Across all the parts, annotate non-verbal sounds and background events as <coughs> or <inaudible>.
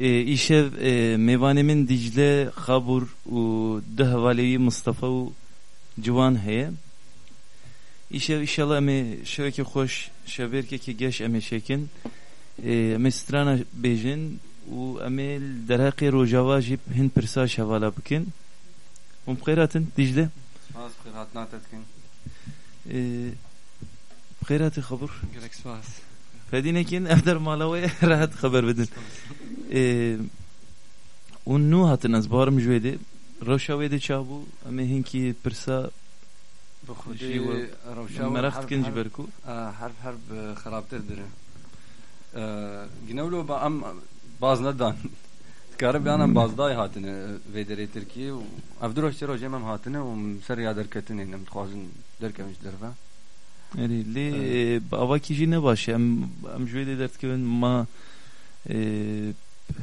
e, İşev e, Mevanemin Dicle Xabur û de hevaleyi Mustafa û Civan heye. İşev inşallah eme şeveke hoş şeverkeki geş eme şekin. E, eme strana bejin û eme derhaqê rojava jî hin pirsa şevala bikin. Hum xeyratin Dicle. Spas bixêr hatina te dikin. e, xeyratê xabur Gelek spas. Fedînekîn ev dermala we <laughs> rahat xeber bidin e, û nû hatin ez barim ji wê de rewşa wê de çabû em ê hinkî pirsa Bi Jî xwedê we rewşa we merex herb- dikin ji herb- ber ku Ah, herb herb eh, xerabtir dire. Eh, Ginewlo ba em baz nedan. Dikare <laughs> beyan em bazdayê hatine vê derê Tirkiye û ev du roj sê roj em em hatine û ser ya derketinê em dixwazin derkevin ji derve. Erê lê avakî jî ne baş e. em em ji wê de derdikevin ma e,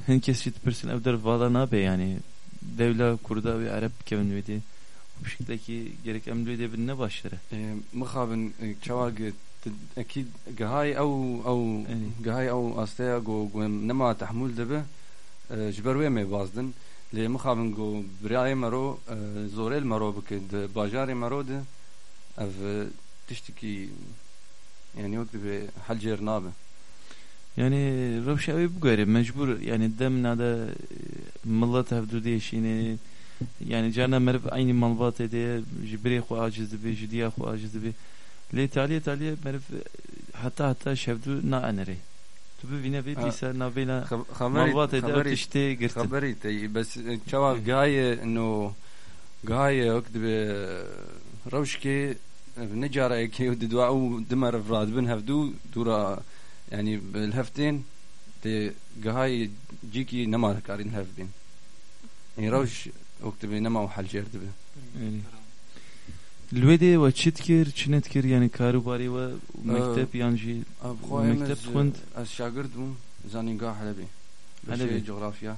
hin kes jî dipirsin ev der vala nabe yani devla kurda ve Arap bikevin wê de bu şekildeki gerek em wê de bin ne başları Mixabin çawa ekî gihayê ew ew Erê. gihayê ew asteya got got em nema tehmûl dibe eh, ji ber wê me bazdin lê mixabin got birayê mero eh, zorêl mero bike di bajarê mero de ev eh, tiştekî yani wek dibe hel cêr nabe Yani rewşa wê bigere mecbur yani dem nada millet hevdû değişini yani cana merv aynı malbat de ji birê xwe aciz dibe ji diya xwe aciz dibe lê taliye taliye merv hatta hatta şevdû na enere tu bibîne vê Ha. dîsa navêla Xeberî malbat de ew xeberî tiştê girtin خبري تي بس تشوا جاي انه جاي وقت روشكي نجارة كي ودوا او دمر فراد بن هفدو دورا يعني بالهفتين تي جاي جيكي نما كارين هفدين يعني روش وقت نما وحل جرد به Yani. Lwê de we çi dikir çi ne dikir yani karûbarî we mektep yan jî مكتب خوند. از شاگرد بوم زاني قا حلبي حلبي. حلبي جغرافيا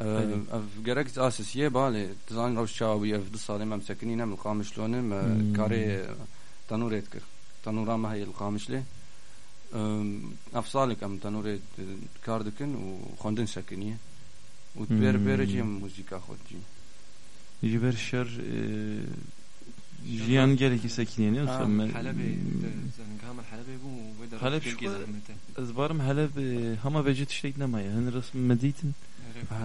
حلبي. اف جركت اساسيه بالي تزان روش شاوي اف دو سالي مم سكنين ام القامش لونم مم. كاري تنور يتكر تنورا ما هي القامش لي اف سالك ام تنور كاردكن وخوندن سكنيه وتبير مم. بيرجي موزيكا خودجي ji ber şer e, jiyan gelekî sekiniyê ne Ah, olsa me حلبي زنقام الحلبي بو ويدر حلب تلقي شو- زلمته ez barim heleb e, hema vecid tiştek nemaye hin resm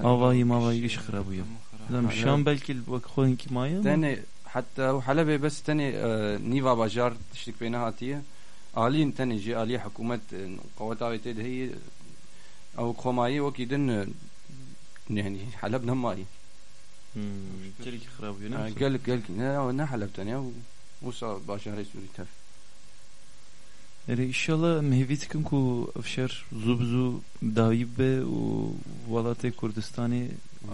والله ما ضيق خراب وياه خون شلون بلكي بخون حتی تاني حتى به بس تاني نيفا باجار تشتك بينها هاتية آلين تاني جي عالی حکومت قوات تيد هي أو خماية وكيدن يعني حلب نماي تلك خراب قالك قالك نا حلب تاني وصار بازاری سری تف Ere inşallah mehvî dikim ku ev şer zû bi zû dawî be û welatê Kurdistanê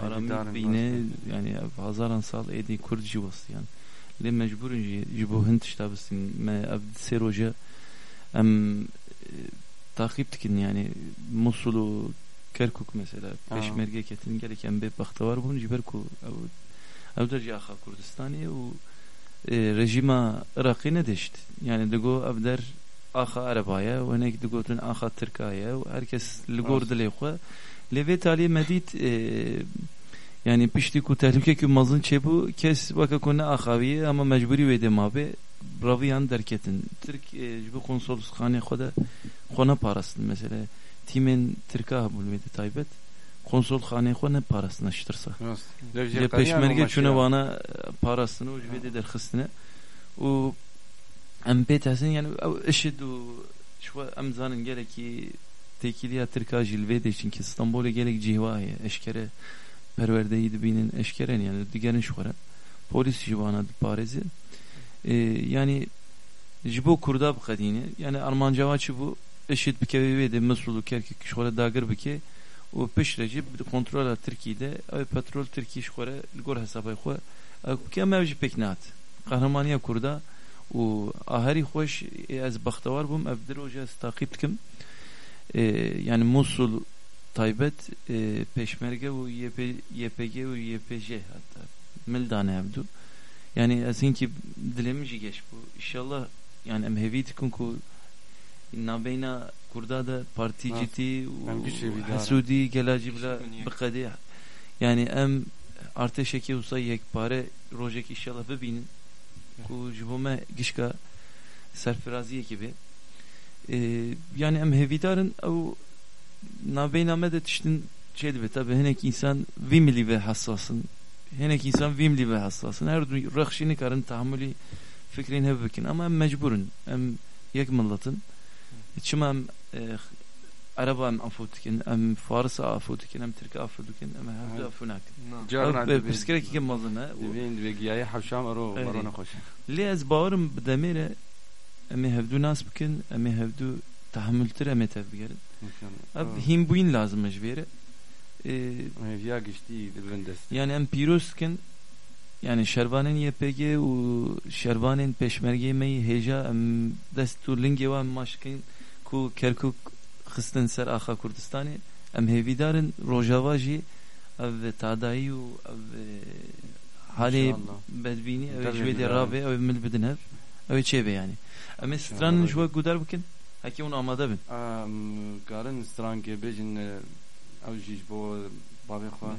aramî bîne yani ev hazaran sal êdî Kurd jî westiyan lê mecbûrin jî ji bo hin tişta bistîn me ev sê roja em e, takip dikin yani. Musul û Kerkuk mesela peşmerge ketin gelek em bê bextewar bûn ji ber ku ew ew der jî axa Kurdistanê û e, rejima Iraqî nedeşt yani digo ev der digotin axa Tirkaya û herkes li gor Rast. dilê xwe lê vê talî medît e, yani piştî ku tehlikekî mezin çêbû kes weke ku ne axaviye ama mecburî wê de mabe raviyan derketin. Tirk e, ji bo konsolosxanê xwe de xwe neparastin mesela hebûn wê de taybet. Konsolxanê xwe neparastin eştirsa Lê peşmerge çune wana parasını û ji vê de derxistine û em pê tesin yani ew işid û şwe em zanin gelekî têkiliya Tirka jî li vê de çinki Stenbolê gelek cîhwa heye eşkere perwerdeyî dibînin eşkeren yani digerin xwara polis ji wana diparêze e, yani ji bo Kurda biqedîne yani armancava çi bû eşit bikevê wê de Mesul û Kerkûk xwara dagir bike و پشت رجی کنترل ترکیه او پترول ترکیش خوره لگور حسابای خو که ما بجی پکنات قهرمانیا کرده و آهری خوش از بختوار بوم اف دروجه از تعقیب کم yani Musul taybet e, peşmerge و YPG و YPJ hatta mildane evdu yani esin ki dilemiş geç bu inşallah yani em hevi tikun ku nabeyna kurda da particiti hasudi gelacı bile bıkadi yani em artı şeki usa yekpare rojek inşallah bebinin ku jibome gişka serfiraziye gibi e, yani em hevidarın o nabeyna de tiştin şeydi ve tabi henek insan vimli ve hassasın. Henek insan vimli ve hassasın. Her rıhşini karın tahammülü fikrin hevbekin ama em mecburun em yek millatın. Çima em e, araba em afutikin em farsa afutikin em Türk afutikin em hevde afunak جارنا piskere ki mazına دبين دبيجياي حوشام أرو أي. أرو نخش ليه ez باورم بدميره emi hevdu nas bikin emi hevdu tahammültür emi tevbigerin ab him buin lazım mecbere ee, يا قشتي دبندس yani em piroskin yani şervanın YPG u şervanın peşmerge meyi heja em destu linge wa maşkin ku Kerkuk xistin ser axa Kurdistanê em hêvîdarin rojava jî ev tadayî û ev halê İnşallah. bedbînî ev Tabii, ji wê de yani. rabê ew mil bidin hev ew ê çêbe yani em ê stranin ji we gudar bikin hekî hûn amade bin قارن سترانك بيجن أو جيش بو بابي خوا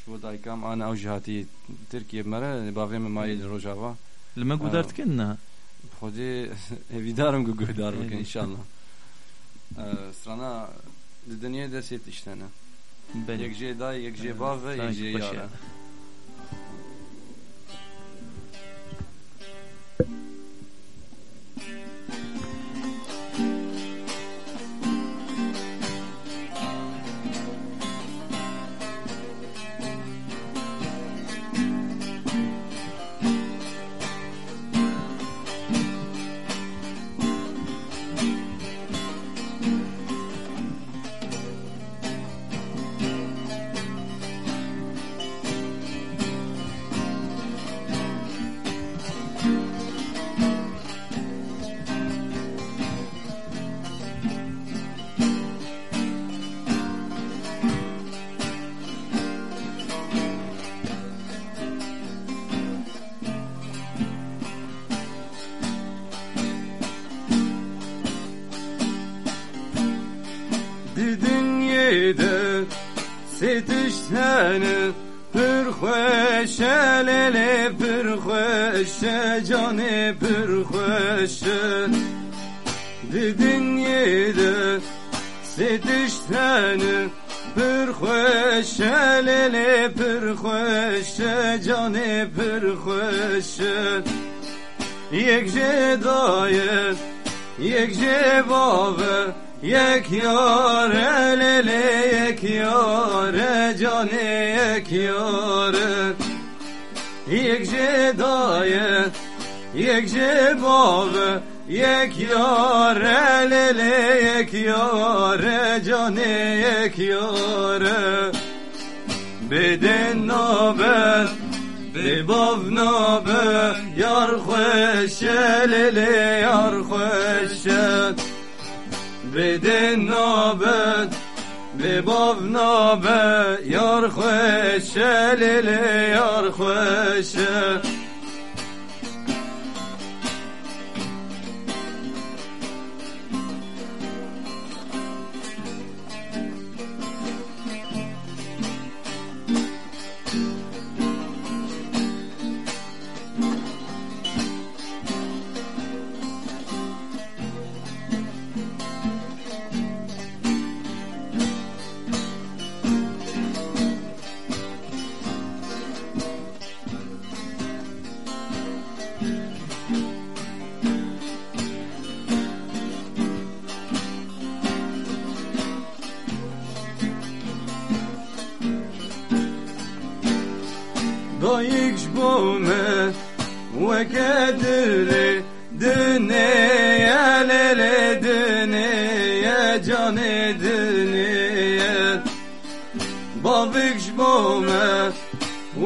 شو دايكام أنا أو جهاتي تركيا مرة بابي من ماي روجافا li me gudar dikin na خودي هفيدارم قو страна да не е 10 щена. Як же да, як же бава, як же яра. gider Sitiştene Pürxweşe lele pürxweşe canı pürxweşe Didin yedi Sitiştene Pürxweşe lele pürxweşe canı pürxweşe Yekje daye Yekje bave جبابه یک یار لله یک یار جان یک یار یک جدایه یک جبابه یک یار لله یک یار جان یک یار بدن نابد به باv نابه یار خوش لله یار خوش بدن نابد به باv نابه یار خوش لله یار خوش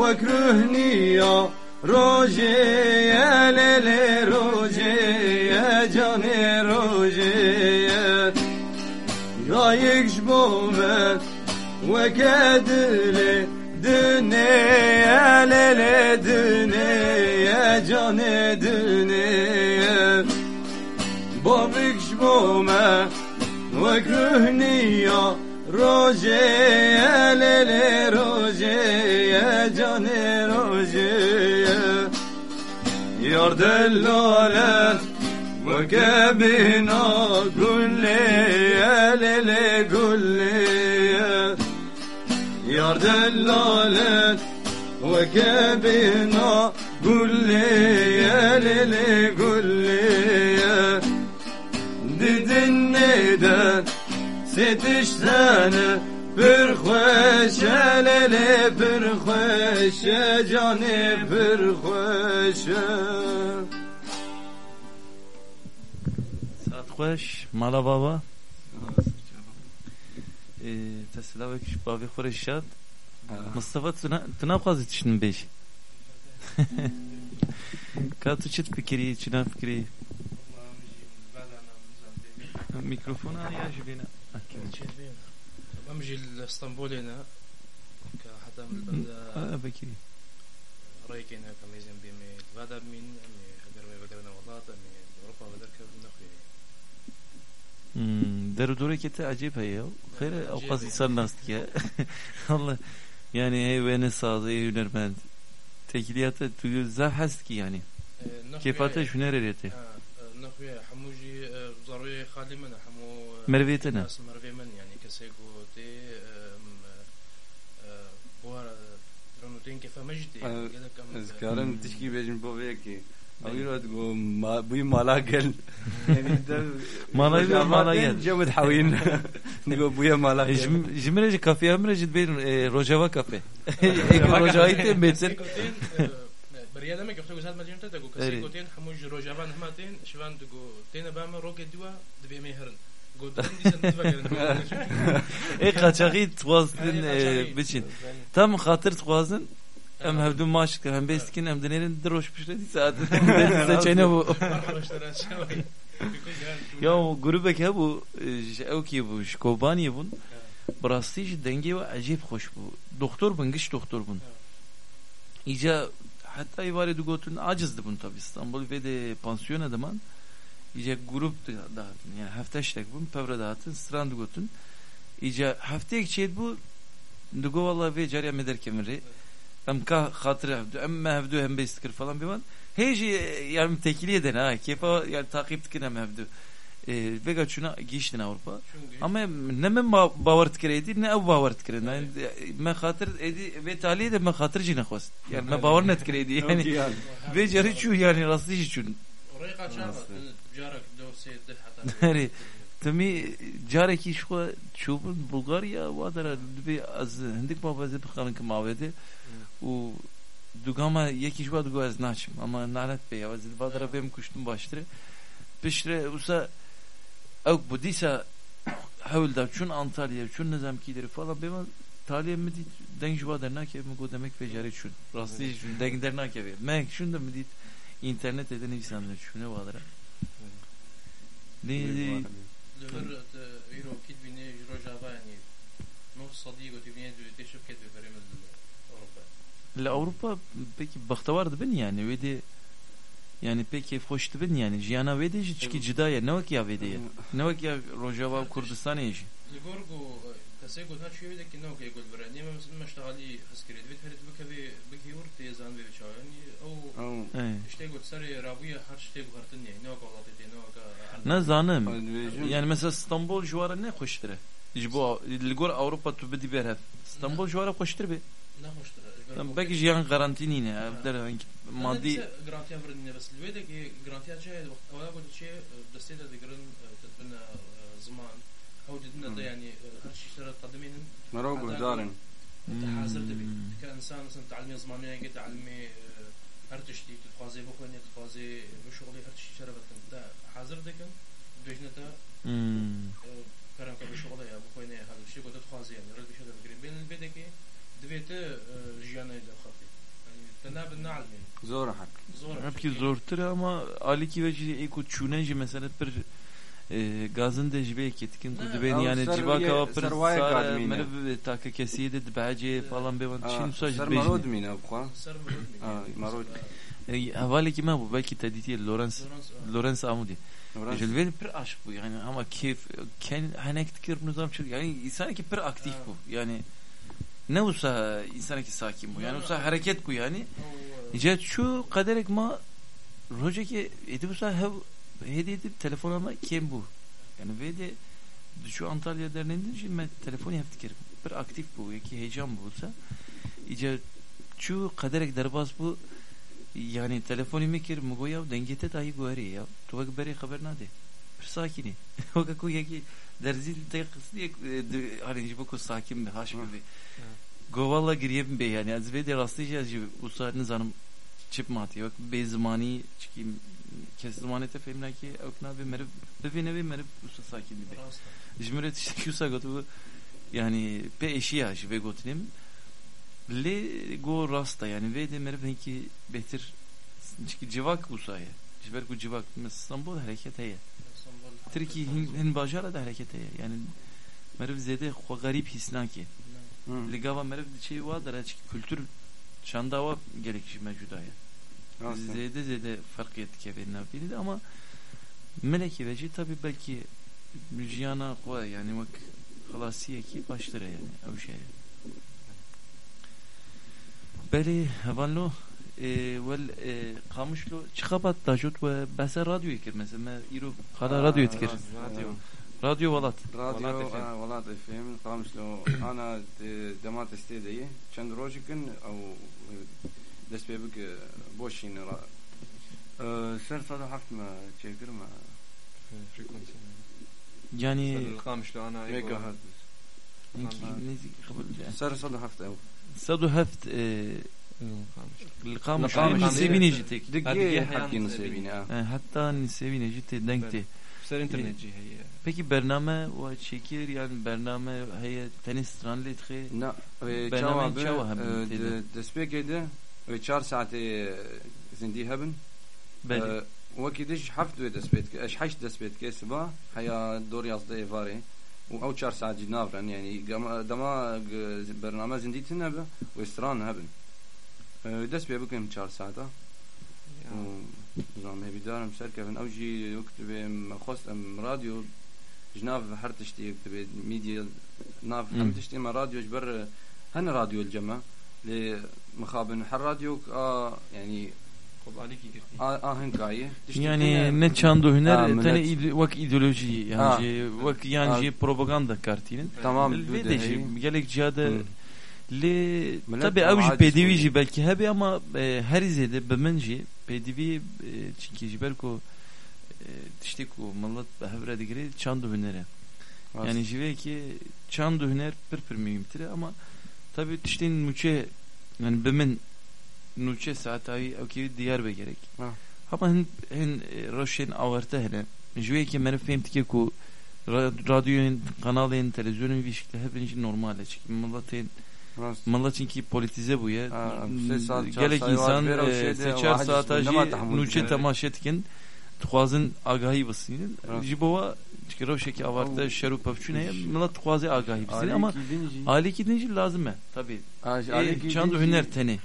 وكرهني روجي يا ليلي روجي يا جاني روجي غايك جبومه وكدلي دنيا ليلي دنيا جاني دنيا بابك جبومه وكرهني يا روجي يا ليلي روجي يا جاني روجي يا دلالة وكبينا قل لي يا ليلي قل لي يا دلالة وكبينا قل لي ستش سنة برخوش ليلي برخوش جاني برخوش ساعت خوش مالا بابا تسلاوك بابي خورش شاد مصطفى تنا تنا قازي تشن بيش كاتو چت فكري چنا فكري ميكروفون يا جبينا بمجي لاسطنبول هنا كحدا من البلدة اه بكري رايك هنا كميزن بيمي البلدة من أمي أقدر ما بقدر نوضات أمي أوروبا بدر كم نخوي درو دوري كتا عجيب هي خير او قصدي صار ناس يا الله يعني هي وين سازي هنرمند تكليات تو زحست كي يعني كيفاته شنو ريتي نخوي حموجي ضروري خالي من حمو مرويتنا ناس protein ke famjdi zkaran tishki bejin bo veki أقول تقول ما بي ملاقل يعني انت ملاقل ملاقل جمد حوين نقول بويا ملاقل جمرج كافي امرج بين روجوا كافي روجايت بيتسل بريادة مك افتكر زاد مجنون تقول كسيكوتين حموج روجابان هماتين شبان تقول تينا بام روك دوا دبي مهرن ای قاچاقی توازدن بچین tam خاطر توازن ام هفدو ماش که هم بیستکن هم دنیرن دروش پشته دی ساعت دنیرن چینه بو یا گروبه که bu او ki bu şkobani bun براستی denge ve acayip hoş bu doktor bun gış doktor bun iyice hatta ibaret gotun acizdi bun tabi İstanbul ve de pansiyon adaman iyice grup dağıtın. Yani hafta işlek bun pevre dağıtın strand gotun iyice haftaya geçeydi bu Dugo valla ve cariye meder kemiri. Em ka hatırı hevdu em hevdu hem bestikir falan bir van heyci yani tekili eden ha kefa yani takip tikin hem hevdu. E, vega çuna giştin Avrupa. Ama ne men bavar tikreydi ne ev bavar tikreydi yani me hatır edi ve taliye de me hatır cine khost yani me bavar net tikreydi yani. ve cari çu yani rastlı çun. Oraya kaçar Nari, tumi jarek işko çubun Bulgarya vadara dubi az hindik babazı bıkanın ki mavede u dugama yekiş var dugu az naçım ama nalet be yavaz vadara benim kuştum baştırı pişre usa ev budisa hevlda çun Antalya çun nezamkidir falan benim taliye mi dit dengi vadar nake mi go demek ve jarek çun rastlı çun dengi der nake ve mek şun da mi dit internet eden insanlar çune vadara vardır ne لور ايرو كيد بيني جرو جافا يعني نص صديق وتبني تشوف كيد بريم اوروبا لأوروبا peki baktavardı ben yani ve de yani peki hoştu ben yani jiyana ve de çünkü cidaya ne vak ya ve de ne vak ya Rojava Kurdistan eji Се го значи виде ки наука го дбра. Немам сме што али хаскери две тарит бекави бегиур те зан ве чаяни ау işte го сари рабуя хар işte го хартын не наука влади de nauka. Ne zanım. Yani mesela İstanbul civarı ne hoştur? Jbo ligor Avrupa tu bidi berhev. İstanbul civarı hoştur be. Ne hoştur? Tam belki jiyan garantini ne? Der hangi maddi garantiya verdin bes lüvede ki garantiya çe vakti avla ko çe destede de grin tedbina zaman أو اوجدنا نعم. يعني آه، هرشي شرط قدمين مروق دارن تحازرت بي كانسان مثلا تعلمي زمانية يعني قد تعلمي آه، هرتش دي تتخازي بخوني يعني تتخازي بشغلي هرتش شربت ده حاضر دي كان دوجنا ده آه، كرم كبه شغلي يا بخوني يعني هذا الشيء قد تتخازي يعني رد بشي ده بقريب. بين البيت كي دبيت جيانا يدى خطي. تناب النعلمين. زور حق زور ابكي زور ترى ما عليكي وجهي إيكو تشونجي مسألة بر bir e, gazın da jibe ketkin Ne, kudu ben av yani ser- civa kava bir servaye sara kadmine. merve taka kesiye de dbace falan be van çin saj سر bejni. مرود مين ابخوا سر مرود آه، مرود. Havali kime bu belki tediti Lorenz لورانس Lorenz Amudi. Jelveni bir aşk bu yani ama keyif ken hanek tikir nizam çıl yani insan ki bir aktif bu yani ne olsa insan ki sakin bu yani olsa hareket bu yani Jet şu kaderek ma roje ki edi bu hev hediye edip telefon alma kim bu. Yani ve de şu Antalya derneğinde şimdi ben telefon yaptık kerim bir aktif bu ki heyecan bu olsa. İyice şu kaderek derbas bu. Yani telefonu mi kerim mu goya dengete dahi goyari ya. Tu bak beri haber nade? Bir sakini. O kaku ya ki derzil de kısdiye hani bu ko sakin bir haş gibi Govala gireyim be yani. Az ve de rastlayacağız gibi usarınız hanım çip mati yok be zamani çıkayım femna ki okna be merib be ne be merib usta sakin be Jmüret işte küsa gotu yani pe eşiya ve gotinim le go rasta yani ve de merib ki betir. Çünkü civak usaya Jber ku civak İstanbul hareket heye Türkiye hin bajara da hareket heye yani merib zede xo garip hisna ki Ligava merv şey vardır açık kültür şandava gerekçi mevcudaya zede zede fark etke beyinna ama meleki veci tabi belki müjyana koy yani bak halasiye ki başlara yani o şey. Beli vallo e, vel e, kamışlo çıkabat dajut ve bese radyo ekir mesela iru kala radyo etkir. Radyo. Radyo Valat. Radyo Valat FM. Kamışlo ana e, demat istedeyi. Çend rojikın د- دمات استيدي چند روجكن او دست بيبك بوشين را آه، سر صدى حفت ما تشكر ما فريكونسي Yani القامش لو انا ميجا هرتز سر صدى حفت او صدو هفت القامش القامش. نسيبيني جتك دقيقة دقيقة حكي يعني نسيبيني اه hatta nisevine ciddi denkti. سر انترنت جي هي Peki bername ve şekir yani bername heye tenis translate خي لا برنامج شوا هم تيدا. دسبيك ده ويتشار ساعتي آه، زندي هبن. أه وكيدش حفت ويد اسبيت اش حشت اسبيت كيس با حيا دور يصدي فاري. و أو 4 ساعات جنافرن يعني دما برنامج زندي تنبه ويستران هبن. أه دس بي بكم 4 ساعات زعما بدارم شركه من اوجي اكتب خص ام راديو جناف حرتشتي اكتب ميديا ناف حرتشتي ما راديو جبر هن راديو الجماعه لمخابن حر راديو اه يعني خب عليك قلت اه اه هنكاية Yani ne çandu hüner Ha, tane millet. ide- vak ideoloji yani Ha. şey, vak yani Ha. şey propaganda kartinin. tamam Ve de şey gelek cihada Hı. le Millet tabi tam avcı aciz pedivici oluyor. belki hebi ama e, her izede bemenci pedivi e, çünkü jiberko e, işte ku mallat behevre digri çandu hünere. Yani jive ki çandu hüner pir pir mühimtir ama tabi işte müçe o ki diyar be gerek. Ha. Ama hin hin e, roşen avarta hele. Jive ki men fehmti ki ku ra- radyoyun, kanalın, televizyonun vişikte hepinci normal. Çünkü millet'in millet çünkü politize bu ya. Saat Gelek insan bir o e, şeyde seçer vahic saat nema ajı tahammül nuçe ediyor. tamaşa etkin tuhazın agahi basının. Ha. Jibova çünkü roşeki avarta Ama- şeru pavçune millet tuhazı agahi basının ama Ali gidince lazım mı? Tabi. E, çandu hüner teni.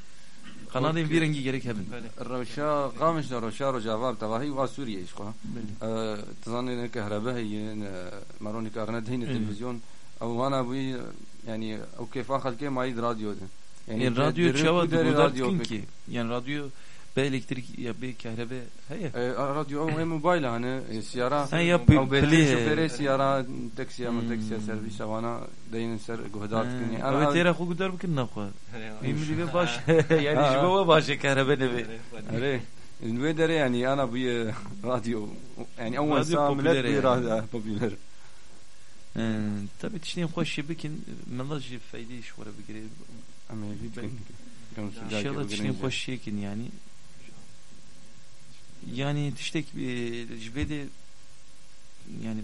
Kanalın Okey. bir rengi gerek hebin. الروشا قامش لروشا رجافار تباهي وسوريا ايش خوا أه تظن ان كهرباء هي ماروني كارنت هين التلفزيون او انا ابوي يعني او كيف اخذ كيف ما يد راديو ده Yani radyo دري- çava دري kadar راديو tkin بك. ki. Yani radyo be elektrik ya be kahrabe. Heye. أه، راديو او هي موبايل انا سيارة Ha ya او بيت شوفيري pli. سيارة تاكسي اما Hmm. تاكسي سيرفيس وانا داين سر جهدات كني Evet انا yere ku kadar bakın ne kwa. Emri ve baş. Ha. Yani jibova baş kahrabe ne be. عليه الويدر يعني انا ابوي راديو يعني اول راديو ساعه بوبيلر ملت يعني. راديو بوبيلر Tabi tişneyin hoş bikin melajı fayda iş var bir kere. اما يجيب İnşallah tişneyin hoş şeykin yani. Yani tiştek jibede yani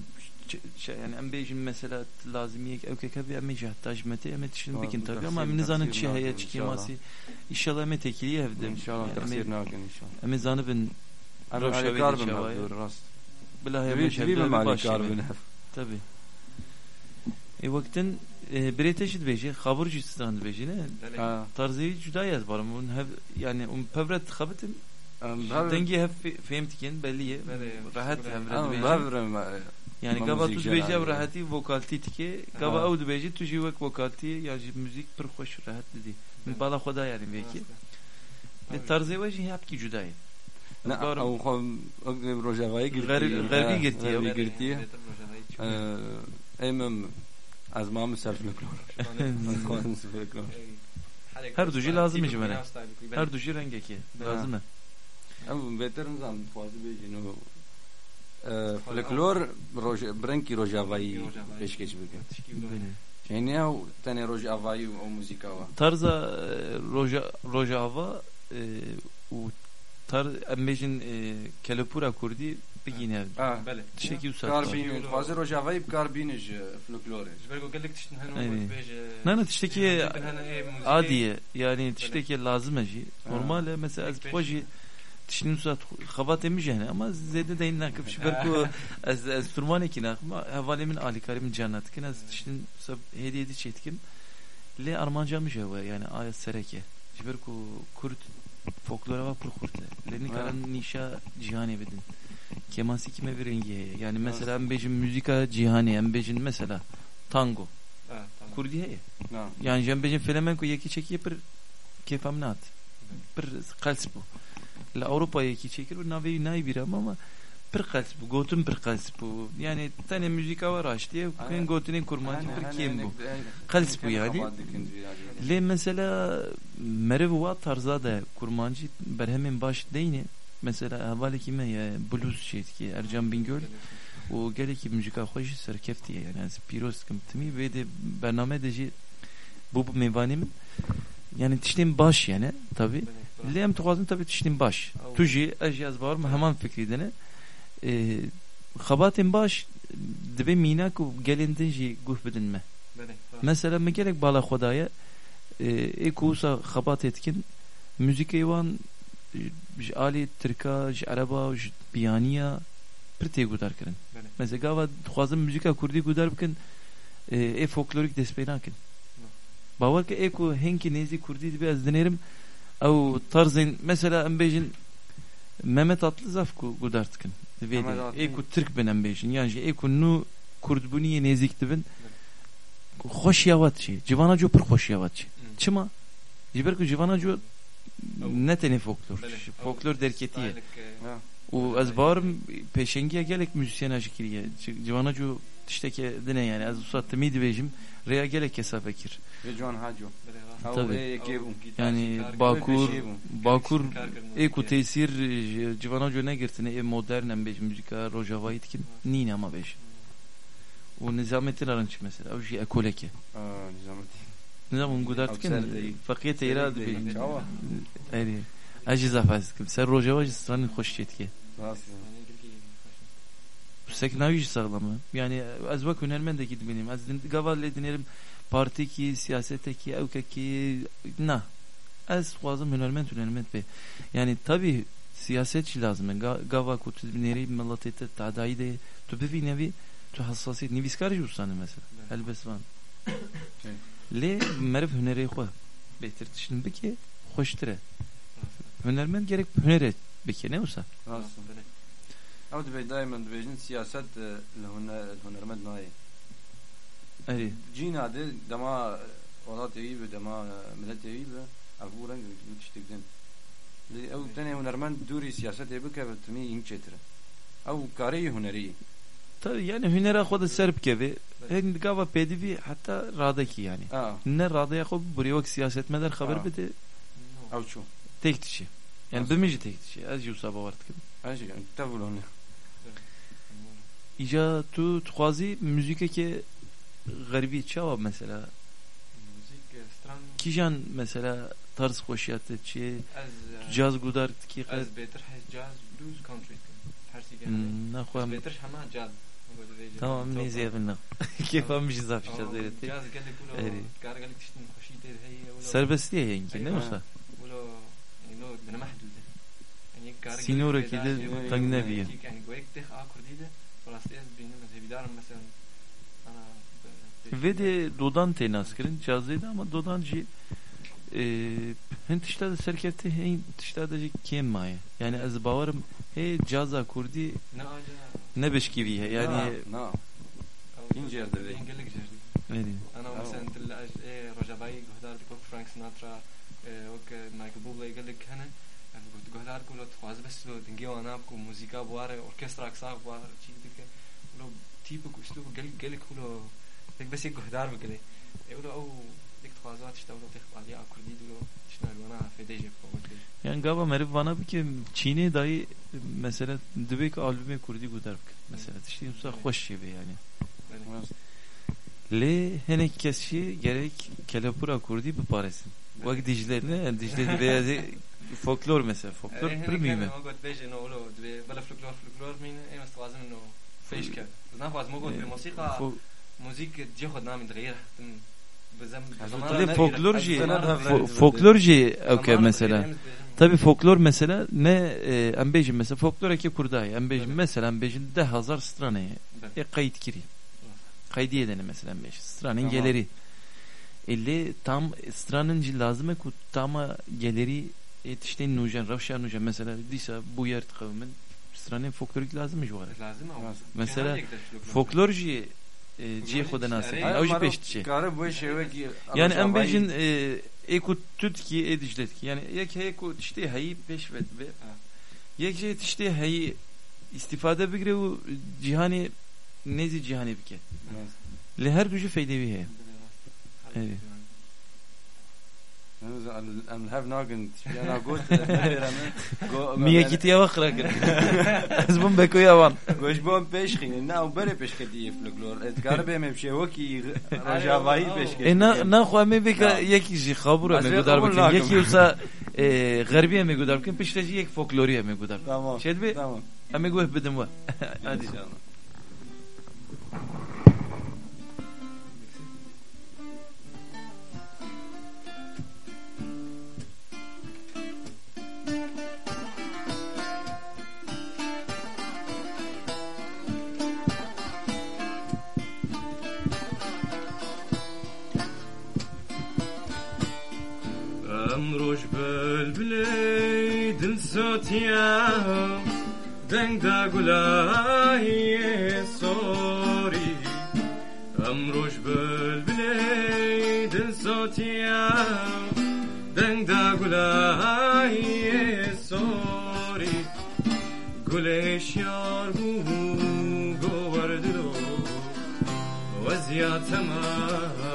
şey yani em bejim mesela lazimiye ev keke bir em jahtaj mete em tişin bikin tabi ama em nizanın tefsir çi heye nakin çiki inşallah. masi inşallah em tekili evde İnşallah tefsir nakin inşallah. em zanı bin Roşa ve Karbin Çavaya. hevdur rast. bila heye Dvi baş dvi evde mi bir Ali baş Karbin yeme hev. tabi e vaktin e, bireteşit beji haburcu stand beji ne tarzı cüda yaz barım yani un pevret habitin dengi hep fehmtikin belli rahat hevret beji Bavrum. Yani Ma gava müzik tu dibêje ev cenabı. rahatî vokaltî dike gava ew dibêje tu jî wek vokaltî ya jî müzik pir xweş rahat didî min bala xweda yani vekî li tarzê we jî hepkî cuda ye Ne Barım. او خو روجاوایی گرتی غربی- غربی گرتی، غربی evet. گرتی ایمم از ما مسافر فلکلور خوان فلکلور Her duji lazım işi bana. بهتر نظام فازی بیجی نو فلکلور روج برنکی روجاوایی پیش کش بکن یعنی او تنه روجاوایی او موزیکا و tarza e, roja rojava e, u tar emmejin e, kelepura kurdi bigine ev اه بله tiştekî usat کاربین فازی روجاوایی کاربینش فلکلوره جبركو قال لك تشتن هنا أيوة. بيج nana tiştekî هنا ايه موزيكي adiye yani tiştekî lazım eji normal e, mesela ez proje tiştin usat xabat emiş yani ama zede de inna kıp şiber ku ez ez turmane ki nakma havalemin ali karim cennat kin ez tiştin sab hediye di çetkim le armancamış ev yani ayet sereke şiber ku kurt folklora va pur kurte le nikaran nişa cihane bedin kemansi kime bir rengi yani mesela embejin müzika cihane embejin mesela tango اه تمام kurdiye نه yani jembejin flamenco yeki çekiye bir kefam nat bir kals bu la Avrupa yeki çekir bir navi nay bir ama bir kals bu gotun bir kals bu. Yani tane müzika var aç diye bugün gotun kurmancı bir kim bu. Kals bu yani. le mesela merev tarza da kurmancı berhemin baş deyni mesela havale kime ya? Blues şey ki Ercan Bingöl. O geleki müzika hoş serkefti yani. Az piros kımtimi ve de bername de jî bu bu mevanim yani tiştin baş yani tabi tuğazın tabi tiştin baş tuji ejaz var mı hemen fikri dene e, xabatin baş dibe minak u gelindin jî guh bidin me mesela me gerek bala xodaya e, e kusa xabat etkin müzik eyvan ji alî tirka ji araba ji piyaniya pir tê gudar kirin mesela gava dixwazim müzika kurdî gudar bikin e, e folklorik destpê nakin باور که ایکو هنگی نیزی کردی دی از دنیرم او tarzın mesela em bejin Mehmet Atlızaf ku gudart kin. Mehmet Vedi. Atlı. Eko Türk ben em bejin. Yani eko nu Kurd buni nezik dibin. Hoş yavat şey. Civana jo pır hoş yavat şey. Çıma. Jiber ku civana jo ne tane folklor. Folklor derketiye. O az bağırım peşengiye gelek müzisyen ajikiriye. Civana jo tişteke dine yani az usattı midi bejim. Reya gelek kesafekir. Tabii. Yani Bakur, Bakur eku tesir civana göne girtine e modernen beş müzika rojava itkin nine ama beş. O Nizamettin Arınç mesela. O şey ekoleke. Nizamettin. Nizam onu gudartken fakir teyra bir. Eri. Aciz afaz. Sen rojava strani hoş yetki. Nasıl? Seknavi sağlamı. Yani az vak önermen de gidi benim. Az din gavalle dinerim parti ki siyasete ki evke ki na. Az fazla önermen önermen be. Yani tabi siyasetçi lazım. Ga- Gava kutu neri milletete tadayı de tu bir nevi tu hassasiyet niviskar jussanı mesela. Elbes van. <coughs> Le merv hüneri xwe. Behtir tişin bike hoştire. Hünermen gerek hünere bike ne olsa. Ew divê daîmen dibêjin siyaset li e, hunermend nayê. Erê. Cîna dê dema welatê wî bi dema milletê wî bi ev bû reng tiştek din. Ew tenê hunermend dûrî siyasetê bike bi timî yên çêtirin. Ew karê hunerî. Tabii yani hünere xod serp kevi. Hen gava pedivi hatta radaki yani. Ne radaya xod buraya ok siyasetmeler haber bide. Avçu. Tek dişi. Yani bimici tek dişi. Az yusa bavartkin. Az şey, yani tavulonu. tu tuhazi müzike ke garibi çava mesela. موزيك ستران Kijan mesela tarz hoşiyatı çi از caz gudart ki از بيتر حس جاز بلوز كونتري هرسي Hmm, na از xwem بيتر هما جاز tamam neyse yapın Keyif almışız afişe zeyreti جاز قال لك ولو إيه. قال قال لك تشتم خشيته هي ولو Serbestliğe yenge ne أيوة. olsa ولو يعني لو من محدود يعني قال Sinora kedi tagneviye. يعني قويك تخ اكر ديده خلاص تيز بينما مثلا بدار مثلا انا ب- Ve de Dodan tenaskirin cazıydı ama Dodancı e, hen tiştada serkefte hen tiştada jı kem maye. Yani az bavarım he caza kurdi نا اجا ne beşkivi he. Yani نعم أو- ينجر دبي. ينقل لك جردي ne diyeyim. انا أو. مثلا تلا ايه رجباي قهدار ديك فرانك سناترا إيه، وك مايكل بوبلا يقول gozar con los trois veces lo tengo anam con música orkestra aksa buar çiğdik lo tipi kuştu gel gel kulo tek besi gozar mı gele evlo o tek trois veces işte o tek bali akurdi dulo işte bana fedece kovudu yani gaba merif bana bir ki Çin'i dahi e mesela dübek albüme kurdi gozar mesela işte insan hoş gibi yani Le henek kesi gerek kelepura kurdi bu paresin. Vak dijlerine, dijleri beyazı de folklor mesela folklor bir mühim. قلت بيجي انه ولو بلا فلكلور فلكلور مين ايه مستوازن انه فيش كان نافذ مو قلت بموسيقى Fo- موزيك تاخذ نام تغيرها بزم Le folklorji Sana fo- folklorji okey mesela. Tabi folklor mesela ne e, embejim mesela folklor eki kurday. Embejim Evet. mesela embejim de hazar straneye. Evet. E kayıt kiri. Kaydiye dene mesela embej. Stranın Tamam. geleri. Elle tam stranın ci lazım ku tama geleri etişten nujan ravşan nujan mesela disa bu yer kavmin stranın folklorik lazım mı var. لازم Mesela Folklorji e, ciye kodan asıl. Avcı peştiçi. Karı bu şey ki Yani embejin e, eko tut ki edişlet ki. Yani yek eko işte hayi peş ve ve yek şey işte hayi istifade bigre u cihani nezi cihani bike. Le her gücü feydevi he. Evet. <laughs> <laughs> <laughs> Am have nagin yana gut. Miye git ya vakra gir. Az bun beko yavan. Gosh bom peş khine na u bere peş khidi folklor. Et garbe me bşe vaki rajavai peş khidi. E na na xwa me beka yek ji khabura me Bas gudar kabul bikin. lakim. Yek yusa e, garbiye me gudar bikin. Pişteci yek folkloriye me gudar. Tamam. Şedbi Tamam. ame guh bidim wa. Hadi. İnşallah. عمروش بالبلاد نسوت ياهم دنگ دا قلاهي سوري عمروش بالبلاد نسوت ياهم دنگ دا قلاهي سوري قليش يار بو قوار دلو. وزيا تمالو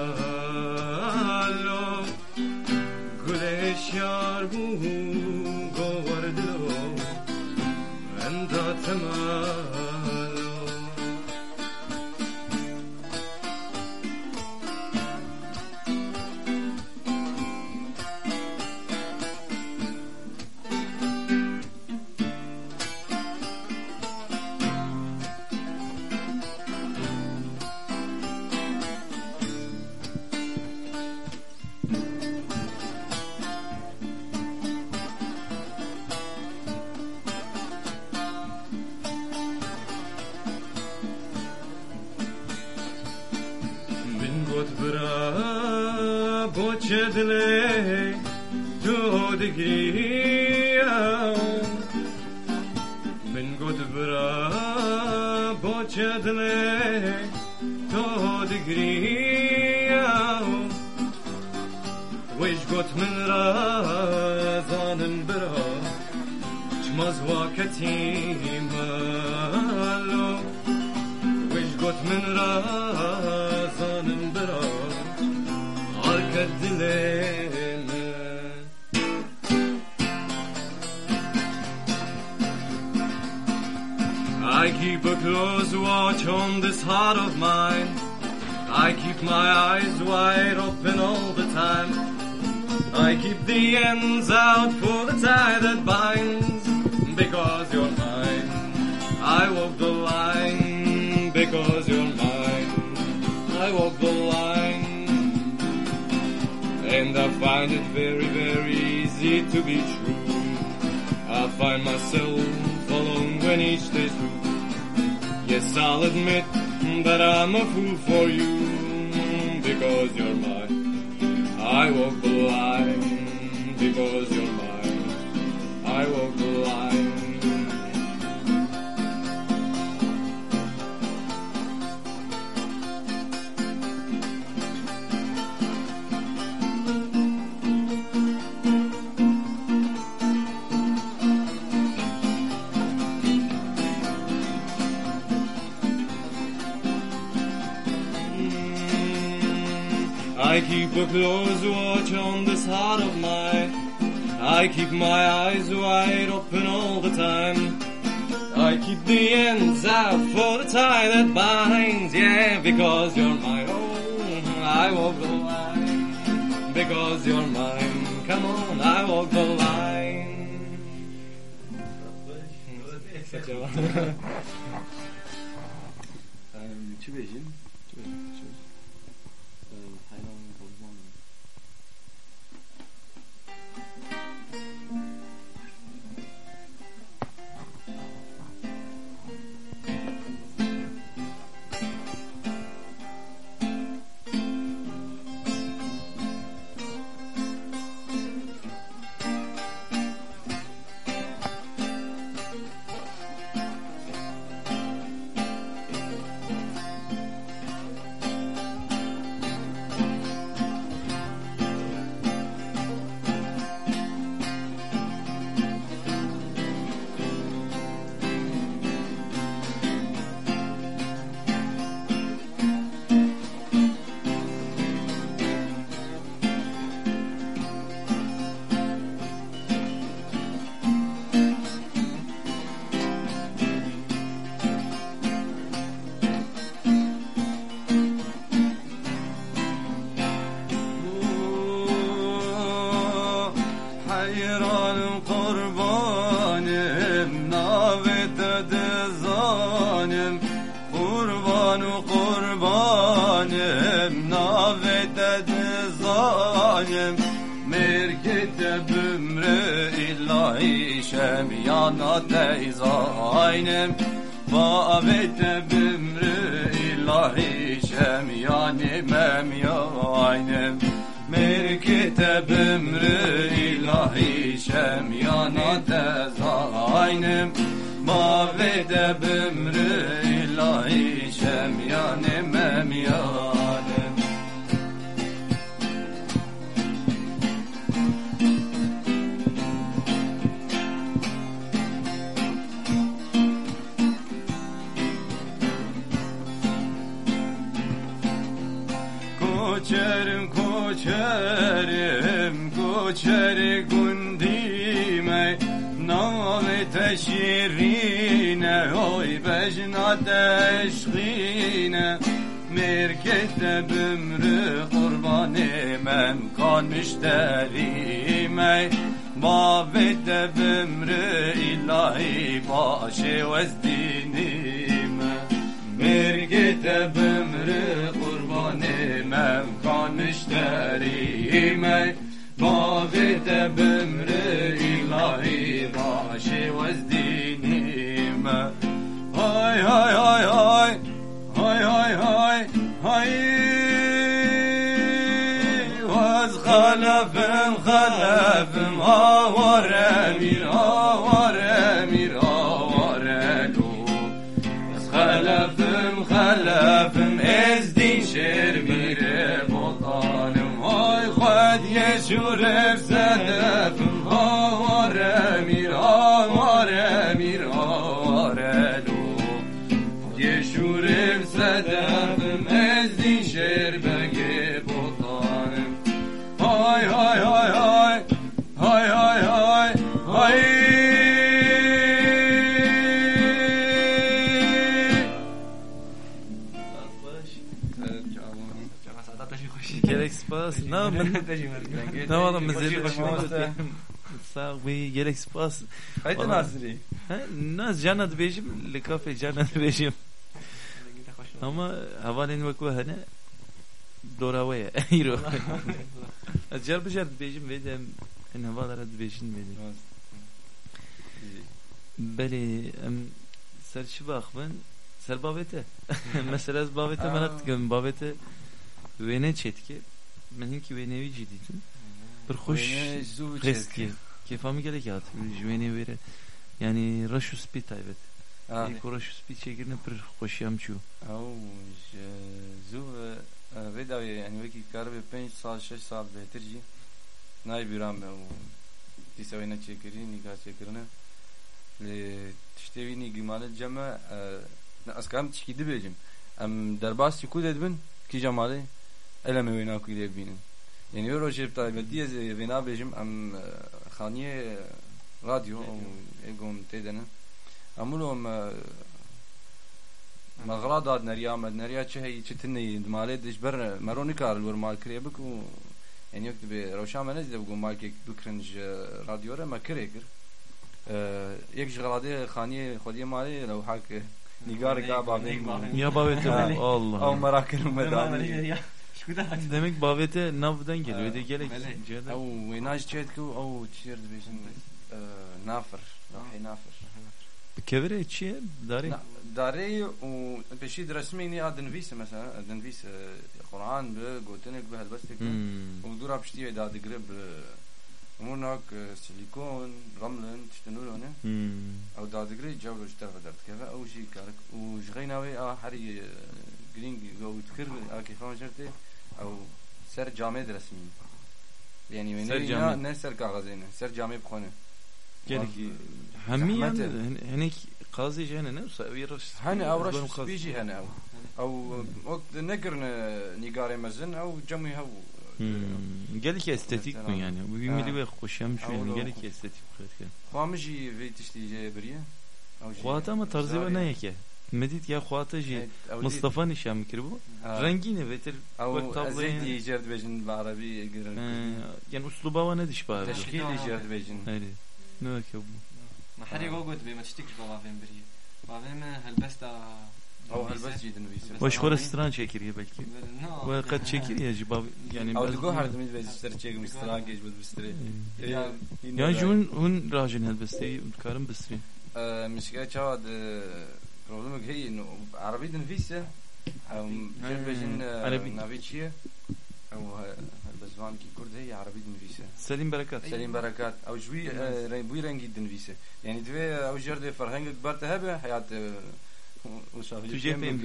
Sciar bu govardo Enda temel çedle تو giya من god bra bo çedle dod giya ويش قوت من رازان برا چماز واكتي مالو۔ ويش قوت من رازان close watch on this heart of mine. I keep my eyes wide open all the time. I keep the ends out for the tie that binds because you're mine. I walk the line because you're mine. I walk the line, and I find it very, very easy to be true. I find myself alone when each day's through. Yes, I'll admit that I'm a fool for you because you're mine. I walk the line because you're mine. keep a close watch on this heart of mine. I keep my eyes wide open all the time. I keep the ends out for the tie that binds, yeah, because you're my own. I walk the line, because you're mine. Come on, I walk the line. I'm <laughs> um, Tunisian. خود یه شورف زدفم آواره میر آواره میر آواره لو یه شورف زدفم از دین شر بگه بطانم های های های های های های های های Gerek spas. Ne من دوا والله مازال باش صاوي يا ليكسباس هيدا نازلي الناس جانا دبيجم الكافي جانا دبيجم اما هفالين وكو هنا دوراوية ايرو اجر بجر دبيجم بيدم ان هفالر دبيجم بيدم بلي ام سر شباخ بن سر بابته مثلا از بابته منات كم بابته وينه çetki ben hinki ve nevi ciddiyetim xestî kêfamî gelek hat ji wênê wêre yani reş û spî taybet êko reş û spî çêkirine pir xweşiyam çû ew zû vê dawê yani wekî karibe pênc sal şeş sal bêhtir jî nayê bîran me û dîsa wê neçêkirî nîka çêkirine lê tiştê wî nî gîmale ceme ez karim tişkî dibêjim em derbasî ku de dibin kîja malê elem ê wê nakû lê bînin yani wê rojê bi taybetiyê vê nabêjim em xaniyê radyo ê gom tê de ne hemû em مغرا داد نریا مد نریا چه هی چه تنی دماله دش بر مرونی کار ور مال کریه بکو yani yok gibi roşan men de bu mal ki bükrin radyo re makre kir یک جغلاده خانی خودی مالی لو حق نگار گا بابه ya bavete Allah او مراکل مدانی demek bavete navdan geliyor de gerek او ویناج چیت کو او چیر دبیشن نافر نافر نافر كبيرة شيء داري داري وبشيد رسمي ني ادن فيس مثلا ادن فيس قرآن بقوتنك بهالبستك ودورا بشتي داد قرب هناك سيليكون رملن تشتنولونه او داد قرب جو اشتغل درت كذا او شي كارك وجغينا وي اه حري جرين جو تكر اكي فهم شرتي او سر جامع رسمي يعني من سر جامع نه سر كاغذين سر جامع بخونه يعني همي يعني هنيك قاضي جانا نفسه ويرش هنا او رش بيجي هنا او او وقت نقر نيجاري مزن او جمي هو gelek estetik mi yani? Bu bir milli ve hoşam şu yani gelek estetik bu خامجي في تشتي جاي بريه Xuata ama tarzı ve ne yeke? Medit ya xuata jî Mustafa nişan mikir bu. Rengine vetir او ازيدي جرد بيجن بالعربي yani usluba ve ne diş bari? تشكيلي جرد بيجن Hayır. Ne veke bu? ما حد يقول بما تشتكش بابين بريه بابين هالبستا او هالبس جيدن فيسا Baş Horastiran çekir ya belki. Ve kat çekir ya cibab yani. او تقول هارد ميز بيز ستر تشيك مستران جيج بد بستري Yani jun hun rajin helbesteyi karım bistri. مشكلة شاد بروبلمك هي انه عربي دن فيسا او جرد بيجن نافيتشيه او هالبزوان كي كرد هي عربي دن فيسا Selim Berekat. سليم بركات او جوي بوي رنجي دن فيسا يعني دوي او جرد فرهنگ برت هبه حياة Tüce peyim.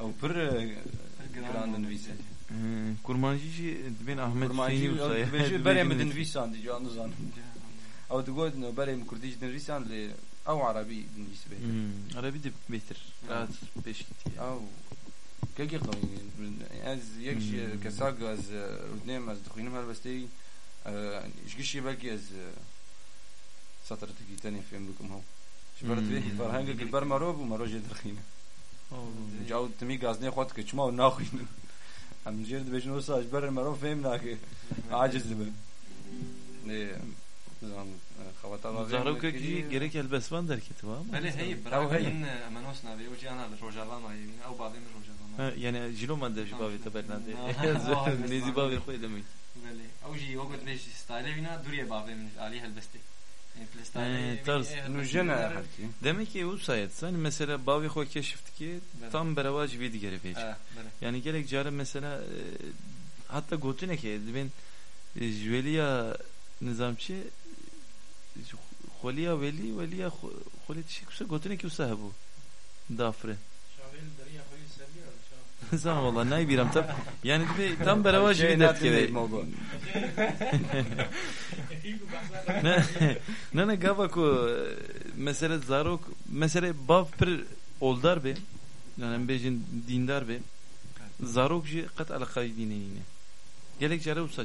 او بر جراند فيسا Kurmancı ben Ahmet Hüseyin'i usaya. بيجي بري من فيسان دي جان زان او تقول انه بري من كرديش دن فيسان او عربي دن فيسا Arabi de beter. Rahat beş gitti. او كيكي قوي از يكش كساق از ودنيم از دخينم هالبستي ايش قشي بالكي از سطر تكي تاني فيهم بكم هو شبرت بيه فرهنگ البر مروب ومرو جد دخينه جاو تمي غازني خود كچما وناخين هم جرد بجن وسا اجبر مرو فهم ناكي عاجز دبن ne zaman خواتا Zahra ki gerek elbesvan derketi var mı? بله هي أو هي. من منوس نبي وجي انا الرجالة ما يبين او بعدين الرجالة Yani jilo man da jibavi tabernade. Ne zibavi koy demek. بله او جي وقت ليش ستايل هنا دوري بابي من عليها البستي Ee, tarz. نوجنا حكي Demek ki bu sayet. Hani mesela bavi koy keşifti ki tam beraber cividi gerek Yani gerek carı mesela hatta gotine ki ben jveliya nizamçı خولیا ولی ولیا خولی چی کسا گوتنه کی وسه بو دافره Zaman valla ne biram tam yani bir tam beraber gibi dert gibi. Ne ne ne gava ko mesela zarok mesela bav per oldar be yani bejin dindar be zarok ji kat ala kaydine yine. Gerek jara usa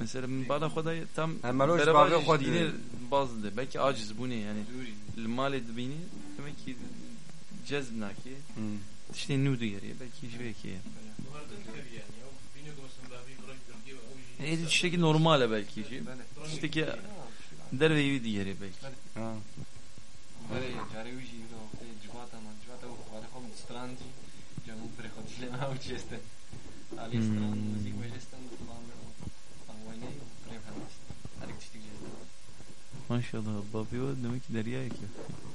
مثلا من بعد خدای تام برای خود دینه باز ده بلکه عاجز بونه یعنی المال دبینی demek ki cezb naki işte nu diğeri belki şöyle yani işte normale belki işte ki derveyi diğeri belki. Bele, care uži do džbata, ma džbata u hvarekom stranci, že ali stran muziku je. Maşallah babio demek ki derya ki.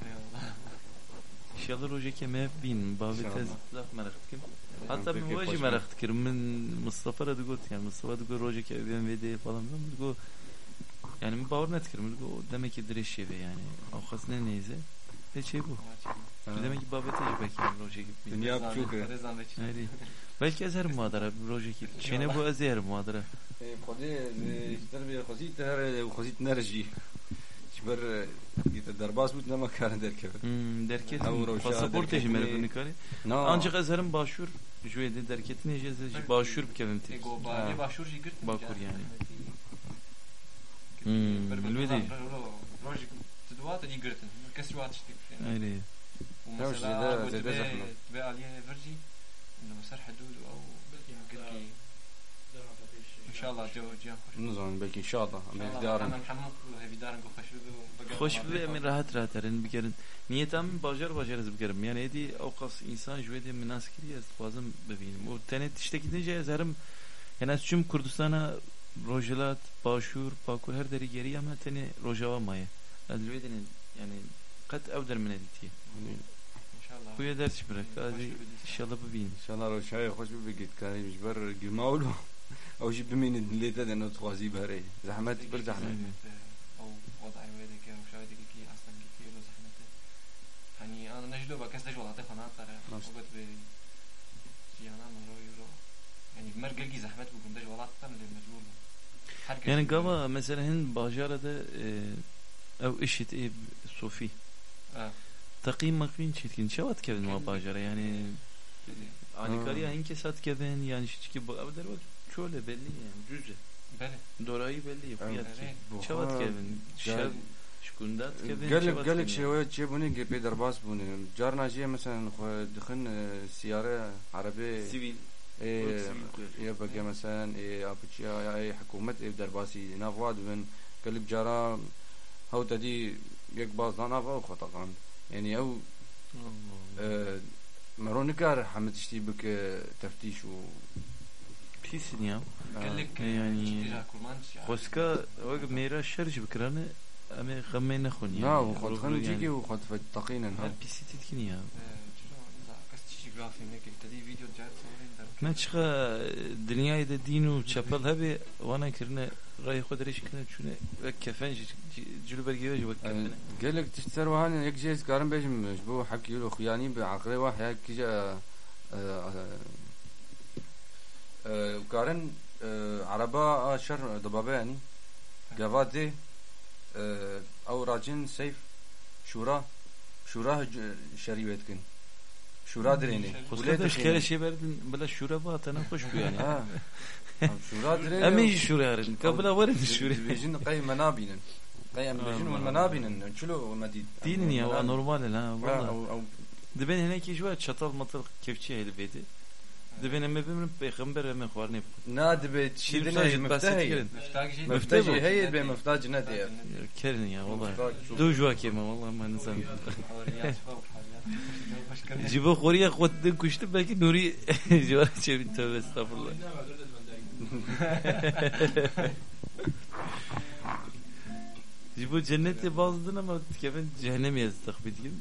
Eyvallah. İnşallah roja keme bin babi İnşallah. tez zaf merak ettim. Hatta peki, bir vaji hoş merak ettim. Ben Mustafa da got yani Mustafa da got roja keme ben vede falan ben go yani mi bağır net kirim go demek ki direş şeve yani. Avkas ne neyse. Ve şey bu. Bu demek ki babete belki yani roja gibi. Dünya çok iyi. Rezan ve çiğ. Hayır. Belki ezer muadara roja ki. Çene bu ezer muadara. خودی در به خوزی تر خوزی نرجی شبر گیت درباس بود نما کار در که Hmm, derket Ha, bu roja, pasaport derket eşi mi? merak nikari. نه Ancak ezerim başvur. Jüvede derketin ecezi başvur kevim tek. Ego bari başvur jigir. Bakur yani. Hmm, bilmedi. Rojik تدوات دي قرتن كسروات شتك Öyle. ان شاء الله جو جو خوش نظام بلکه انشاءالله إن اما شاء الله دارم أنا محمد هبي دارن خوش بده Hoş bir emin rahat rahat erin bir kere. Niyetim bacar bacarız bir kere. Yani edi avkas insan jüvede münaskiri jest fazım bebeğim. O tenet işte gidince ezerim. Yani az tüm Kurdistan'a rojelat, başur, pakur her deri geri ama teni rojava maya. Adlüvedenin yani kat evder min editi. ان شاء الله Bu ya ders bırak. Hadi inşallah bu bin. انشاءالله روشای خوش بگید کاری مجبر گماولو او جی بمین لیتا دنو تخوازی بهره زحمت بر زحمت او وضع ويدك وشاهدك كي اصلا كي له زحمته يعني انا نجلو بكس نجلو على قناه ترى نعم. وقت ب جيانا من رو يرو يعني بمرق لقي زحمت بكم دج ولا تن اللي مجبور herkes Yani gava mesela hin bacarada ev işit e sofi. Evet. Takim makvin çetkin. Çavat kevin ma bacara yani. Ani Ha. kariya hin kesat kevin yani şişki شعله بليه جوجه. بله. دورایی بليه چه وقت آه. کردن شب شکندات کردن گلک گلک شوی چه بونی که پدر باس بونی؟ جار ناجیه مثلا خو دخن آه، سیاره عربی سیویل. آه، یا بگه مثلا اپچیا یا حکومت ای در باسی نافواد بن. قلب جارا هاو تدی یک باز ناف أو خطا قام یعنی أو مرونی کار حمدشتی بک تفتیش و Pisin ya. قال لك يعني اشترى كرمان Xoska وقت ميرا شرج بكرانه أما خمين نخون يعني. لا وخد روبرو خن يعني. جيكي وخد فتقينا Her pisi titkin ya. كاستشي جرافي ميك تدي فيديو جات صورين ما تشخى دنياي دا دينو تشابل هبي وانا كرنا راي خود ريش كنا شنو كفن جلو برجي وجه وكفن قال لك تشتر وهان يك جيس كارن بيجم جبو حكي له خياني بعقلي واحد كي جا كارن عربا شر دبابة يعني قفاتي او راجن سيف شورا شورا شريوت كن شورا دريني خود دش كلا شيء بردن بلا شورا بات انا خوش بو يعني ها شورا دريني امي شورا هرن قبل ورد شورا بيجن قي منابين قي ام بيجن والمنابين شلو مديد دين يا نورمال لا والله او او دبن هناك شوية çatal matal kefçi hele bedi. Dibin emme bimrin peygamber emme xwarni. ناد بيت شيل شيدنا بس مفتاحي تكرن. مفتاح جي مفتاجي هي بين مفتاج ندي Kerin ya vallahi. مفتاج شو- دو جوا كيما والله ما نسام. حوريات فوق حوريات Cibo Kore'ye kodden kuştu belki Nuri civarı çevin tövbe estağfurullah. Cibo cennette bazdın ama kefin cehennem yazdı takbit gibi.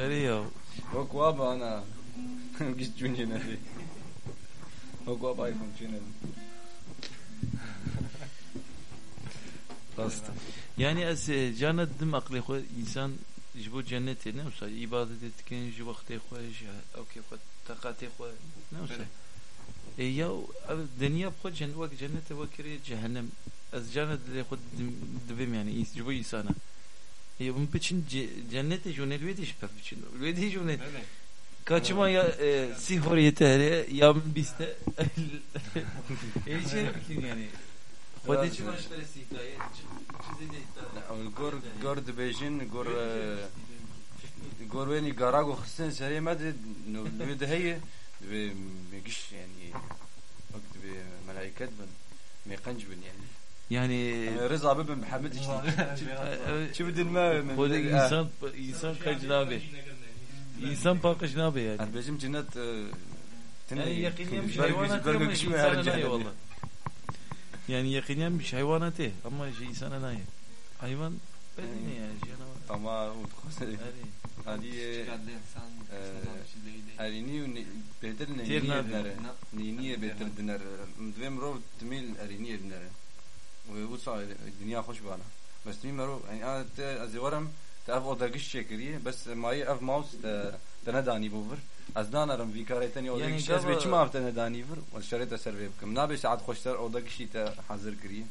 Allez, euh... Pourquoi bah, on a. Qu'est-ce que Pourquoi pas bah, il يعني أس جنة دماغ لي خو إنسان جبو جنة تنام صار إبادة تكين جو وقت خو جا أوكي خو تقاتي خو نام صار إيه ياو الدنيا بخو جن وق جنة وق كري جهنم أس جنة لي خو يعني جبو إنسانه E bunun için ce- cennete jönel vediş pek için. Vediş jönel. بله Kaçma ya e, sihor yeter ya <laughs> biste. E şey yani. Hadi çıkma işte hikaye. الجور جور دبيجين جور جور ويني جاراغو خسن سري ما انه الويد هي بيجيش يعني وقت بملائكات بن ما يقنج بن يعني yani Rıza abi ben Muhammed işte. Çivi dinme. Koda insan insan kacnabe. İnsan pakajnabe yani. Yani bizim cennet yani yakınyanmış hayvanat ama insana nayi valla. Yani yakınyanmış hayvanat ama şey insana nayi. Hayvan bedene yani canavar. Tamam. Hadi. Erini beter ne niye dinere. Ni niye beter dinere. Mdvem rov tmil erini dinere. Ve bu sağ dünya hoş bana. Bes mi mero yani at azvarım تاف او دقش شكري بس ماي اف ماوس تنا داني بوفر از دانرم في كاريتني او دقش از بيچ ما افتنا داني فر والشريط سيرفي بكم نابي ساعات خوشتر او دقشي تا حاضر كري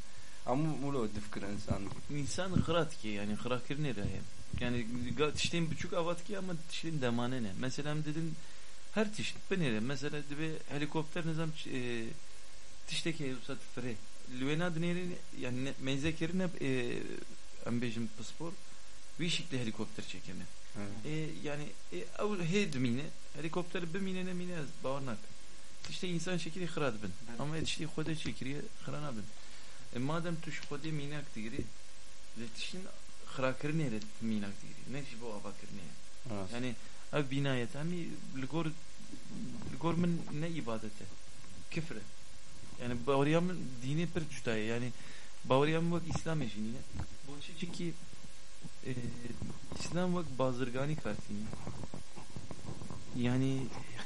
ama mulu difkir insan. İnsan kırat ki yani kırakır ne rahi. Yani tiştin buçuk avat ki ama tiştin demane ne. Mesela dedim her tişt ben nere. Mesela de helikopter nizam e, tişteki usat fre. Lüvena dineri yani e, ambejim paspor bir şekilde helikopter çekeme. E, yani e, ev he dumine helikopter bimine ne mine bağırnak. İşte insan şekli kırat bin. Ama işte koda şekli kırana bin. E, madem tuş koda minak digri letişin kırakır ne minak digri. Ne şey bu abakır ne? Yani ev binayet hani ligor ligor min ne ibadete? Küfre. Yani bavriyamın dini bir cüdaya yani bavriyamın bak İslam eşiniyle. Bu çünkü e, İslam bak bazırgani kartini. Yani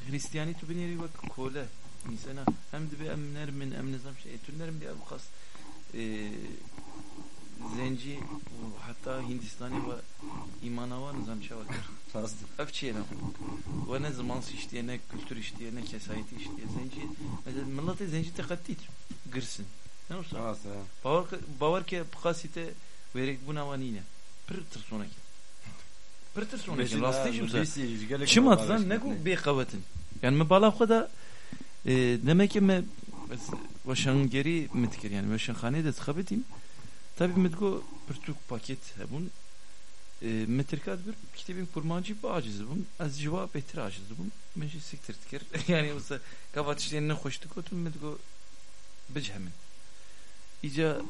Hristiyani tu bineri bak kole insana hem de bir emner min em nizam şey tünlerin bir abu kas e, zenci hatta Hindistan'ı ve imana var nizam şey var. Öfçiye ne? Ve ne zaman iştiye ne kültür iştiye ne kesayeti iştiye zenci mesela millet zenci tekattit gırsın. Ne olsa? Bavar bavar ke pkasite verek buna vanine. Pırtır sonraki. Pırtır sonraki. Rastlayışım sen. Çim atlan ne ku bir kavatin. Yani me bala kadar e, demek ki me vaşan geri mitkir yani vaşan khane de tkhabetim. Tabi medgo pirtuk paket hebun. E, metrikat bir kitabın kurmancı bir aciz bun. Az cevap betir aciz bun. Menşi şey siktir tikir. <laughs> yani olsa kavat işlerine hoştuk otun medgo becehemin. İca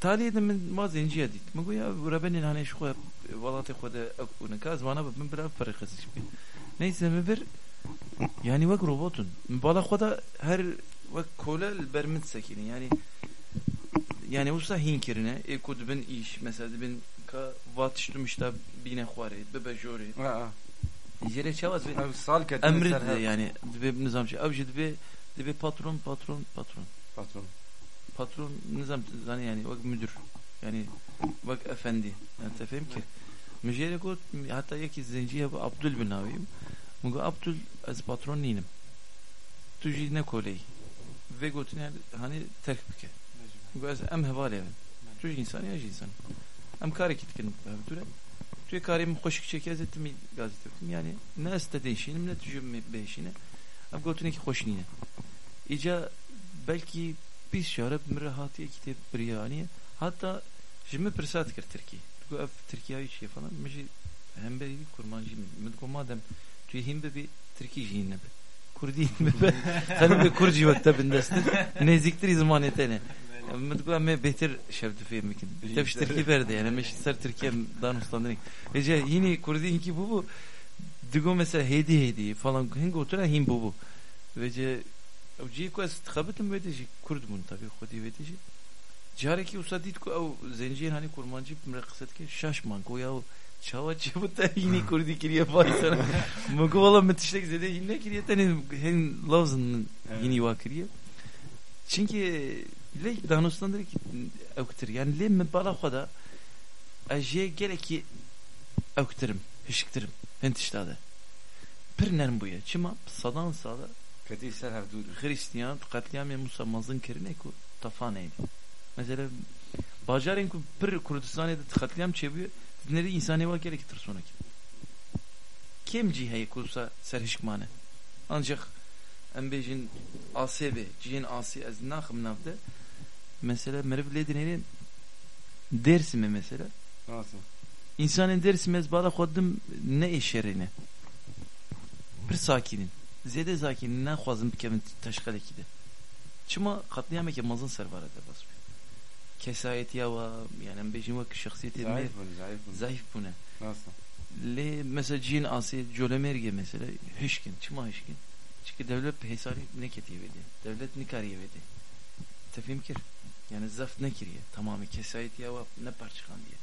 taliyede min ma zenciye dit. Mego ya rabenin hani şu e, valatı koda e, akuna kaz bana ben bira farkız. Neyse mi bir yani vak robotun. Bala koda her vak kolel bermit sakini yani yani usta hinkirine e kud ben iş mesela ben ka vatıştım işte bine khware be bejore jere çavaz ve sal ket emrid yani be nizam şey avcı be be patron patron patron patron patron nizam zani yani vak müdür yani vak efendi yani tefhem ki مجيري قلت حتى يكي زنجية عبد البناوي مقول عبد از patron نينم تجي نكولي ve قلت hani terk bike مقول از ام هوالي من تجي insan ya insan em kare kitkin bevdure tu karim hoşuk çekez ettim gazete yani ne istediğin şeyim ne tücüm beşine em قلت ki hoş nine ica belki biz şarap mürahatiye kitap biryani hatta şimdi pırsat kır Türkiye bu ev Türkiye şey falan meci hem beri kurmancı mı bu madem tu hem bir Türkiye jinne Kurdi be sen bir Kurdi vakta bindestin neziktir zaman etene Mıdıkla me betir şevdifiye mikin. Tepş Türkiye berdi yani. Meşitler Türkiye Danistan'dan. Ece yine kurdi inki bu bu. Digo mesela hedi hedi falan. Hingi oturan hin bu bu. Vece Avcıyı kuas tıkabetim vedeci. Kurd bunu tabi kodi vedeci. Cari ki usta dit ku av zenciyen hani kurmancı mrekset ki şaşman ko yav çava çabıta <laughs> yine kurdi kiriye faysana. <laughs> Mıkı valla müthişlik zede yine kiriye tane hen lavzın yine vakiriye. Çünkü ki avktir yani le me bala khoda aje gerek ki avktirim hişiktirim hentiştada bir nerm bu ya çima sadan sada Kötü ser hevdûr. Hristiyan katliamê Musa mazın kirine ku tafaneydi. Mesela bajarên ku pir Kurdistanê de katliam çebiyor nerê insanê wa gerek tir sonraki. Kim ciheye kusa serhişkmane. Ancak em bêjin asê cihên asê ez naxim navde mesela Merv Ledin'in dersime mesela. Nasıl? İnsanın dersimez bana koydum ne işerine. Bir sakinin. Zede sakinin ne koydum bir kemin taşkaleki de. Çıma katlayamak mazın servara da bas. Kesayet ya va yani bejim vak şahsiyet mi? Zayıf bunu, zayıf bunu. Zayıf bunu. Nasıl? Le mesela cin asi cölemerge mesela hışkin, çıma hışkin. Çünkü devlet hesabı ne ketiye vedi. Devlet ne kariye vedi. Tefimkir yani zaf ne kiriye tamamı kesayet ve ne parçakan diye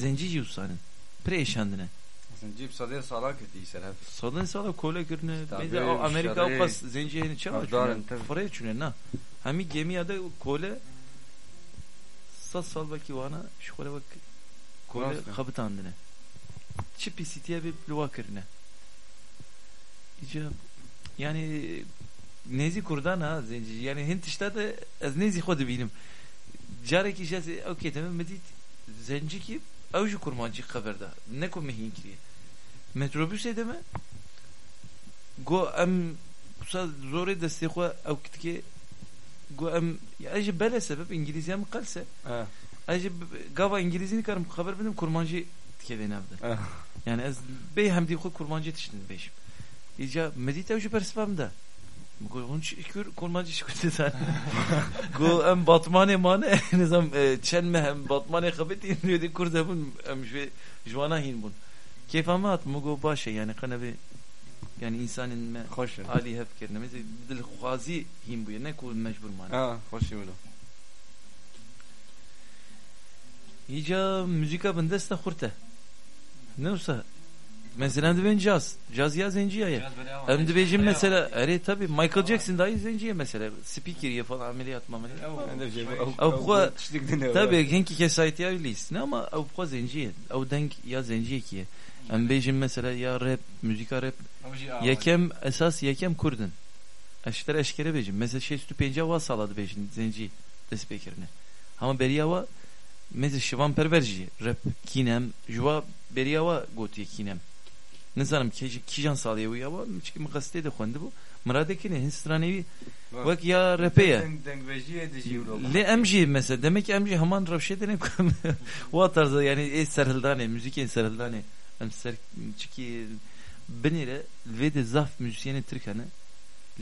zenci yusanın preşandine aslında cip sadır salak eti serhef Sadın sala kola kirne. Tabii, Beze Amerika şarayı- pas zenciye Avdarın, çune. tabii. Fıraya çune na. Hami gemi ya da kola sat sal baki vana şu kola bak kola Nasıl? kabıt andine. Çipi sitiye bir luva kirne. İca yani nezi kurdan ha zenci yani hint işte de az nezi kodu bilim. Carek işe okey tamam medit zenci ki avcı kurmancı haberda. Ne ko mehin kiriye. Metrobüs edeme go em kusa zor desti xwe ew kitike go em ya eji bele sebep İngilizce mi kalse ha eji gava İngilizce nikarim haber benim kurmancı tike denavde ha yani ez bey hem di xwe gonçikür kurmacı şükürte sen. Go em batmane mane <laughs> nizam e, çelme hem batmane kabet indirdi <laughs> kurda bun em şu jwana hin bun. Keyf ama at mu go başa yani kana bir yani insanın me hoş ali hep kerne mesela dil khazi hin bu ne ko mecbur mane. Ha hoş yolu. Hica müzika bende sta kurte. Ne olsa Mesela de ben caz. Caz ya zenci ya. Hem de mesela evet tabi Michael Jackson dahi zenciye mesela. Speaker ya falan ameliyat mı ameliyat. mameliyat. Avukha tabi genki kesayeti öyleysin ama avukha zenciye. Av denk ya zenciye ki. Hem benim mesela ya rap, müzika rap. Yekem esas yekem kurdun. Eşler eşkere benim. Mesela şey stüpenci hava saladı benim zenci. De speakerine. Ama beriyava mesela şivan perverci rap kinem. Juva beriyava gotiye kinem Ne zanım ki kijan salye bu yava çünkü mukasite de kondu bu. Muradeki ne hinstranevi bak ya rap'e ya. دنگ بجي دجي ولو Le emci mesela demek ki emci haman ravşedenim o tarzda yani e serhildane müzik en serhildane em ser çünkü benire ve de zaf müzisyeni Türkanı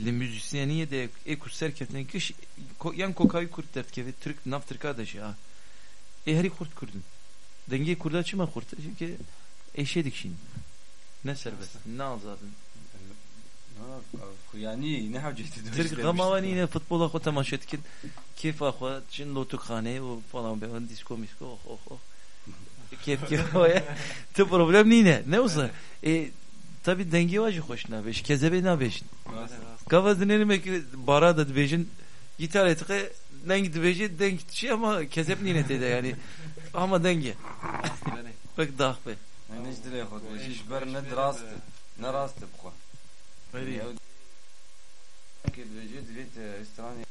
le müzisyeniye de eku serketine kış ko, yan kokayı kurt dert ke ve Türk naf Türk adaşı ha e heri kurt kurdun denge kurda çıma kurt çünkü eşedik şimdi ne serbest? Ne azadın? Yani ne haceti Türk gamavan yine futbola ko tamaşa etkin. Keyif akwa çin lotukhane o falan be on disko misko oh oh oh. Keyif keyif o ya. Tı problem nine? Ne olsa? E, tabi denge vacı hoş na beş. Kezebe na beş. Kava dinlenmek bara da beşin gitar etke dengi dibeci dengi şey ama kezep nine dedi yani. <laughs> Ama denge. Bak dah be. يعني ايش دري ياخذ ايش بر ندراست نراست بخوا öyle ya. كي بيجي دليت استراني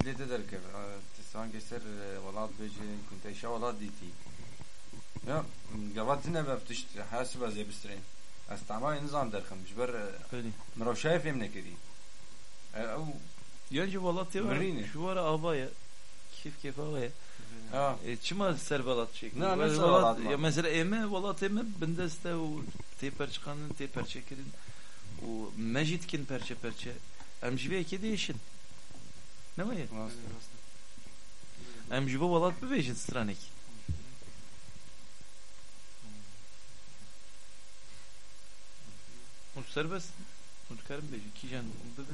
دليت درك تستران كسر ولاد بيجي كنت ايشا ولاد ديتي يا قبضتنا بفتشت حاسب زي بسترين استعمال نظام درخم جبر öyle مرو شايف يمنا كذي او Yonca Valatya var. Marine. Şu var abaya. Keyif keyif havaya. اه e, çima ser Valat çek. Ne, ne ser Valat- Valat mı? Ya mesela eme Valat eme bindeste o teper çıkanın teper çekirin. O mecitkin perçe perçe. Emcibe eki değişin. Ne var ya? Emcibe Valat bir bejin stranek. O serbest. O karım bejin. Kijan. Bebe.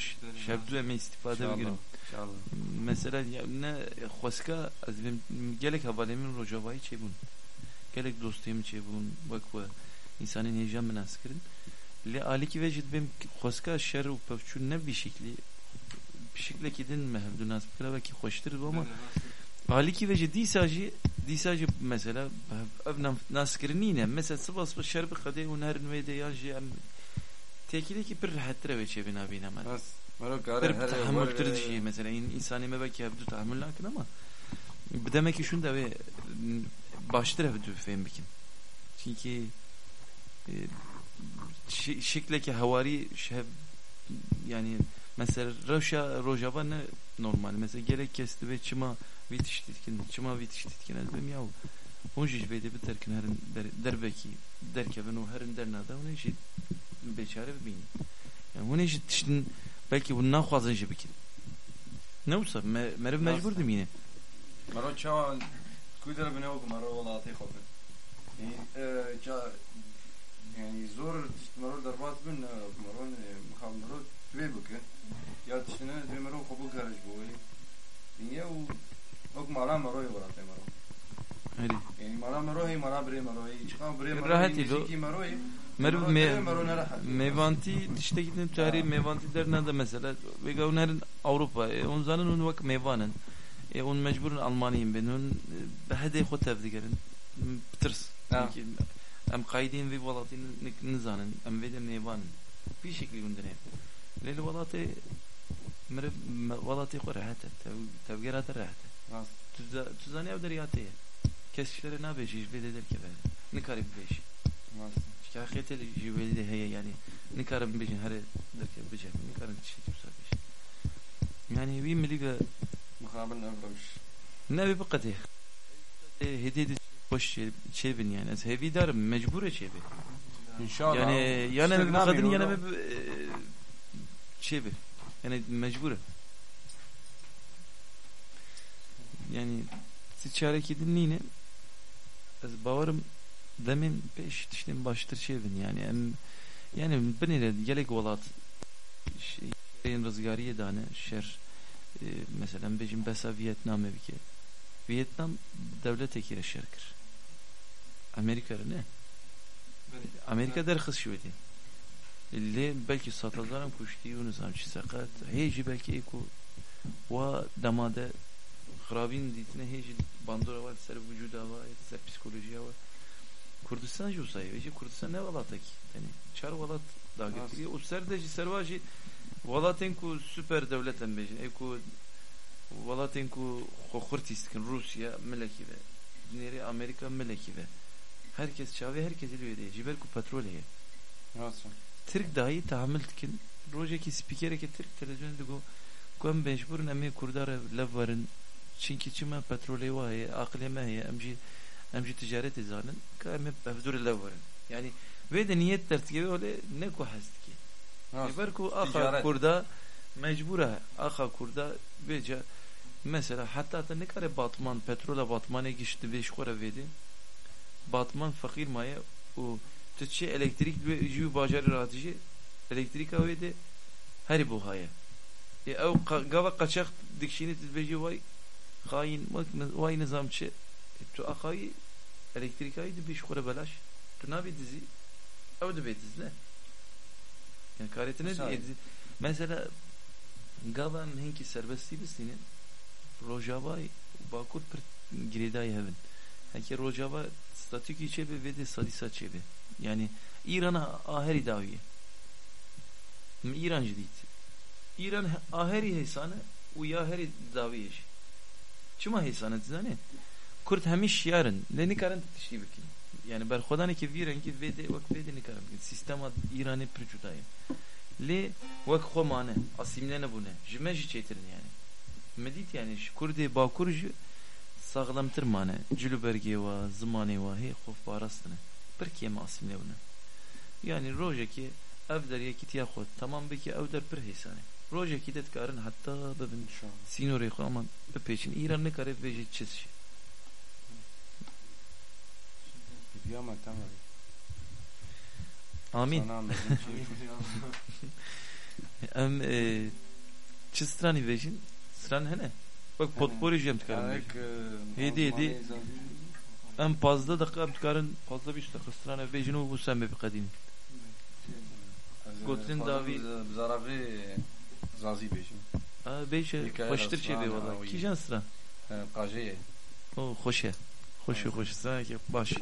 خوش شب دو استفاده بگیرم مثلا نه خواسکا از گلک حواله من روجاوایی چه بون گلک دوستیم چه بون وکو انسان هیجان من اسکرین لی آلی کی وجد بیم خواسکا شر و پفچون نه bir şekli bir şekilde kidin mehvdu nas bikra belki hoştur ama Ali ki vece disajı disajı mesela evnam naskrinine mesela sıvas bu şerbi kade unerin ve de yaji am tekili ki bir rahattıra ve çebina bina man bir tahammül tırdıcı mesela insani me belki evdu tahammül lakin ama demek ki şunda ve baştır evdu fehim bikin çünkü şekleki havari şev yani mesela roşa rojava ne normal mesela gerek kesti ve çıma vitiştitkin çıma vitiştitkin ez bim yav on jiş beyde bir terkin herin der, derbeki derkevin o herin dernada onu işi beçare bin yani onu işi tiştin belki bundan fazla jibi ki ne olsa merev mecbur değil yine مرة شو كودر بنوك مرة والله أعطيه خبر يعني جا يعني زور مرة دربات بن مرة مخاب مرة تبيبك يا تشتنا تبي مرة خبو خارج بوي يعني و وك مرة مرة يورا مرة هري يعني مرة مرة هي مرة بري مرة هي شقا بري مرة راحتي لو شيكي مرة هي Merhaba me Mevanti işte gidin tarihi Mevantilerinden de mesela ve gavnerin Avrupa e, onların un vak mevanen. E, un mecburun Almaniyim ben. Un hede xo tevdigerin bitirs em kaydin ve valatin nizanen em ve de mevanen. Bir şekli göndereyim leyli valati merhaba valati xo rahate tevgerate rahate tuzaniye ve deriyateye kesişlere ne beşiş ve deder ki ben ne karib beşiş راست شكاخيت الجبال دي هي يعني نكرم بيجن هري درك بيجن نكرم تشي تبصر بيجن يعني وين مليقة مخابن أفرش نبي بقته هدي boş şey, şey bin yani. Az heavy darım mecbur şey bin. إن شاء الله Yani yana bir استغنى kadın منه yana لو- bir şey bin. Yani mecbur. Yani siçare ki dinleyine az bavarım demin peş tiştin baştır şey bin yani. Em, yani benile gelek olat şey, şeyin rızgariye dane şer e, mesela bejim besa Vietnam evi ki Vietnam devlet ekire şerkir. Amerika ne? Amerika derhis şuydu. اللي belki satılan kuştu ونظام شي سقط هيجي belki eko و damada خرابين ditine هيجي bandora var ser vücuda var ser psikolojiye var Kurdistan ju sai, veçi Kurdistan ne valata ki? Yani çar valat da gitti. O serdeci servaji valaten ku süper devleten beji. E ku valaten ku khokhurtiskin Rusya meleki ve dinleri Amerika meleki ve herkes çavi herkes iliyor diye. Ciber ku petroleye. Nasıl? Türk dahi tahammül tikin. Rojeki spikere ki Türk televizyonu digo kuem mecburun emi kurdara levvarin çünkü çima petroleye vahiye akliye mehiye emci emji ticaret izanin kar me bevdur levorin yani ve de niyet tertgevi öyle ne ko hastki eber ku aha kurda mecbura aha kurda beca mesela hatta da ne kare batman petrola batmana geçti ve şkora vedi batman fakir maya o tütçe elektrik ve jü bacarı rahatıcı elektrik avede her bu haya. E ev gava kaçak dikşini tizbeci vay hain vay nizamçı tu akayı elektrik aydı beş kora belaş. Tu nabi dizi? Ev de bediz ne? Yani karetine Müsait. dizi? Mesela gava henki serbestliği bistinin rojava bakur per giredai heaven Heki rojava statüki çebe ve de sadisa çebe yani İran'a aheri daviye İrancı değil. İran aheri hesanı u yaheri daviye çima hesanı dizane kurd hemiş yarın le nikarin tişi bikin yani berxodan ki viren ki vede vak vede nikarim sistema İran'ı prüçutayı le vak xomane asimlene bune jimeji çetirin yani medit yani kurdi bakurji sağlamtır mane cülüberge va zımane va he xof barastını bir kema asimle bune yani roje ki evder yekit ya xod tamam beki evder bir hesane roje ki det karın hatta bebin sinore xo ama peşin İran ne karev veje çizşi Diyor ama tamam. Amin. <laughs> Em e, çi strani vejin? Stran hene. Bak potpori jem tkarın. Hedi hedi. Em pazda dakika tkarın pazda bir dakika strana vejin o sen bir kadin. Gotin davi zarabı zazi vejin. A beşe baştır çevi valla. Kijan stran. Kaje. O hoşe. Hoşe hoşe. Sanki baş. Baş.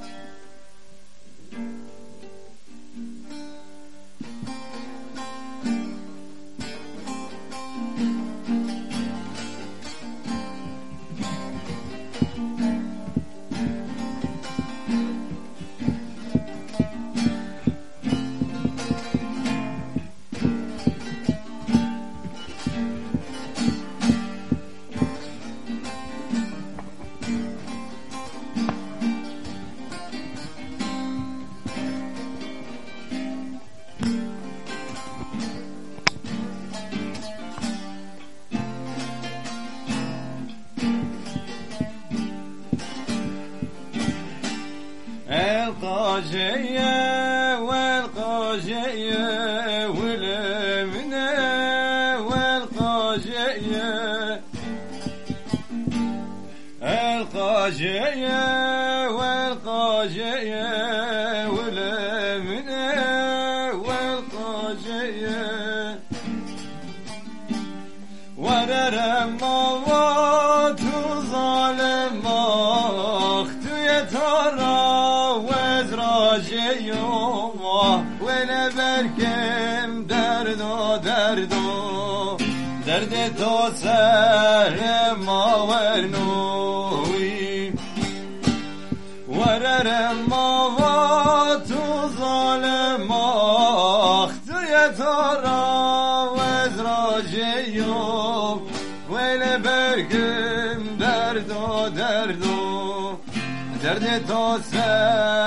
dansait.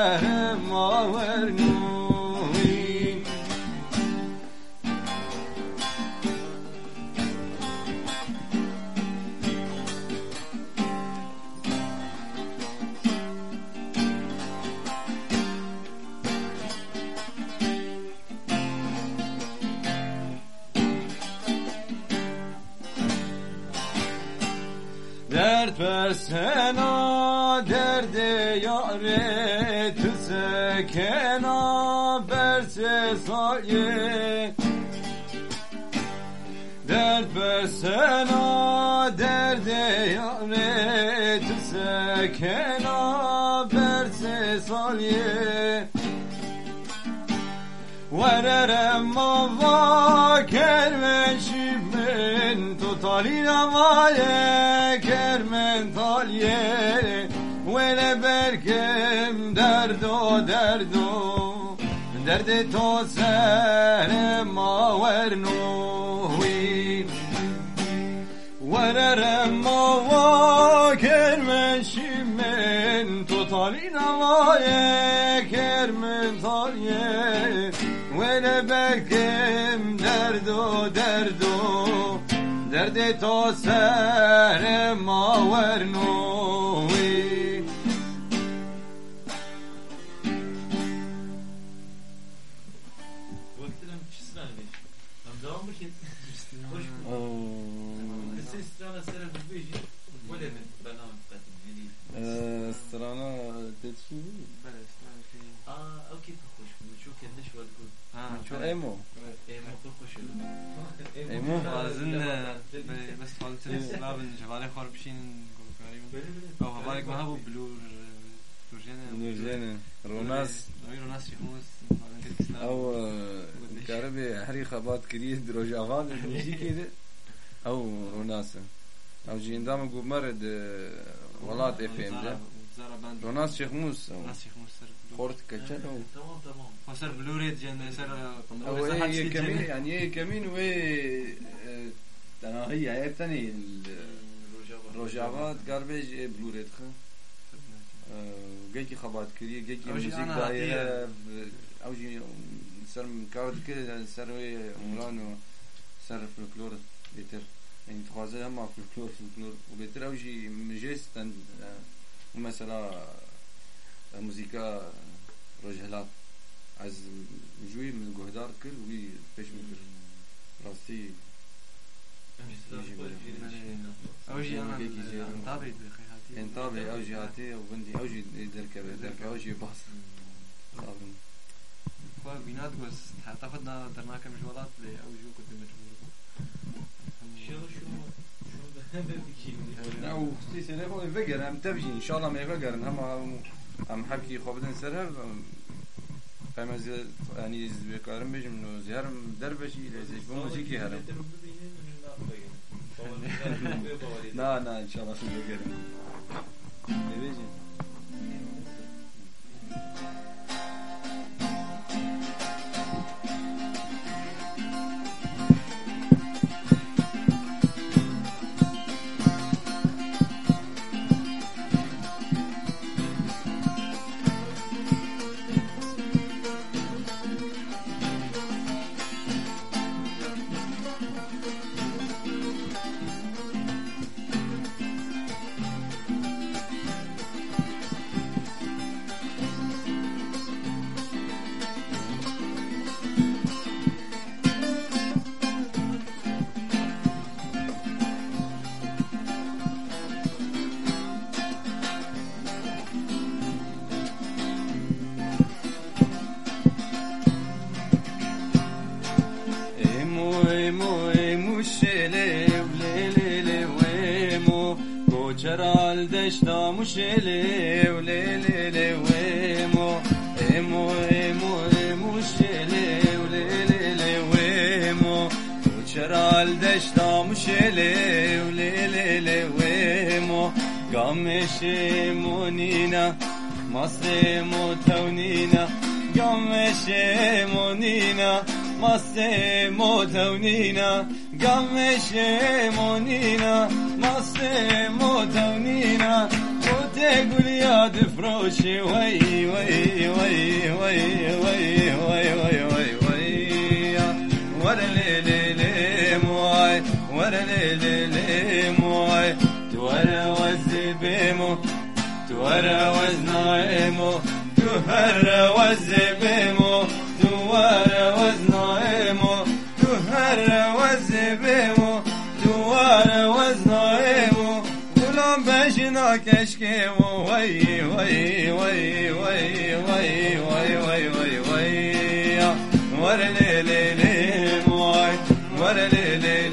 ye Dert bersena derde yare Tsekena berse salye Vererem mava kermeşimin Tutalina vaye kermen talye. Vele berkem derdo derdo درد تو سر ما ورنوی ورر ما واکر منشی من تو تالی نوای کر من تالیه. ونه درد و درد و درد تو سر ما ورنوی strana tetsu. Beh, strana che... Ah, ok, hoşuma. Çok yanlış var bu. Ha, çok emo. Emo çok hoşuma. Emo, azın بس خالص ما بنجي على خربشين غريب. او بالك ما هو بلور نورجانا روناس روناس يخوص او كاربي حري خبات كريد دروجافان نجي كده او روناس او جيندام قمر ولاد اف ام ده زربان وناس شيخ موسى وناس شيخ موسى خورت كتشان تمام تمام وصار بلوري ديال سر هو هي كمين يعني هي كمين وي أنا هي هي ثاني الروجافات كاربيج بلوري دخل جيكي خبات كري جيكي موزيك دايره اوجي سر كارد كده سر عمران سر فلكلور بيتر يعني تخوازه هم فلكلور فلكلور وبيتر اوجي مجيس مثلا آه، موسيقى آه، رجلا از جوي من جهدار كل وي باش مكر راسي اوجي أنا اوجي هاتي وبندي اوجي دركه دركه اوجي بينات بس حتى فدنا درناك لأوجي شو شو نه و سی سره خود بگر هم تبجی انشاءالله می بگرن هم هم حکی خوابدن سره فهم از یعنی بکارم بجم نو زیارم در بشی لیزش بموزی که هرم نه نه انشاءالله سو بگرم. نبیجیم شلو لیلی لیو امو امو امو امو شلو لیلی لیو امو تو چرا الدشتام شلو لیلی لیو امو گامش امو نینا مصر امو تونینا گامش امو نینا مصر تونینا گامش امو وتقول يا دفروشي وي وي وي وي وي وي وي وي وي ورا لي لي لي موي ورا لي لي لي موي تورا وزبيمو تورا وزنايمو تهرا وزبيمو keşke vay vay vay vay vay vay vay vay vay. Ya var le le le vay var le le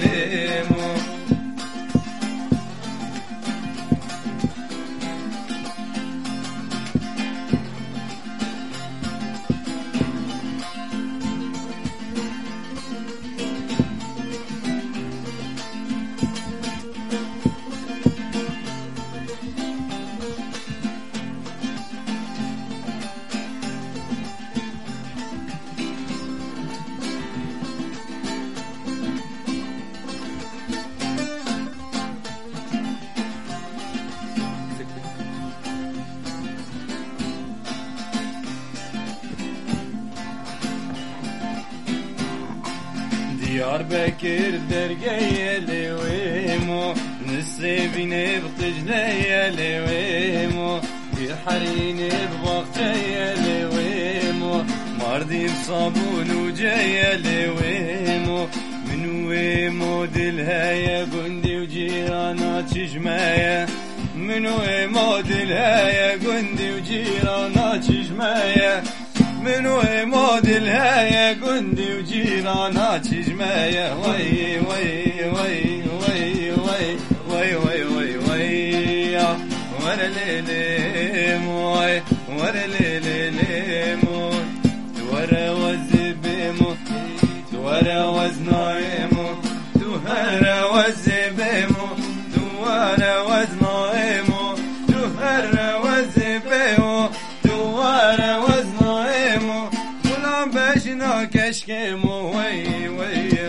درقي لويمو نسيبني بطجلي لويمو يحريني بوقتي لويمو ماردي بصابون وجاي لويمو من ويمو دلهايا قندي وجيرانات شجمايا من ويمو دلهايا قندي وجيرانات شجمايا من ومود الهاية قندي وجيرانا تجماية وي وي وي وي وي وي وي وي وي ورا ليلي موي ورا ليلي لي موي ورا وزبيمو ورا وزنايمو تهرا وزبيمو ورا وزنايمو تهرا skim away, wait.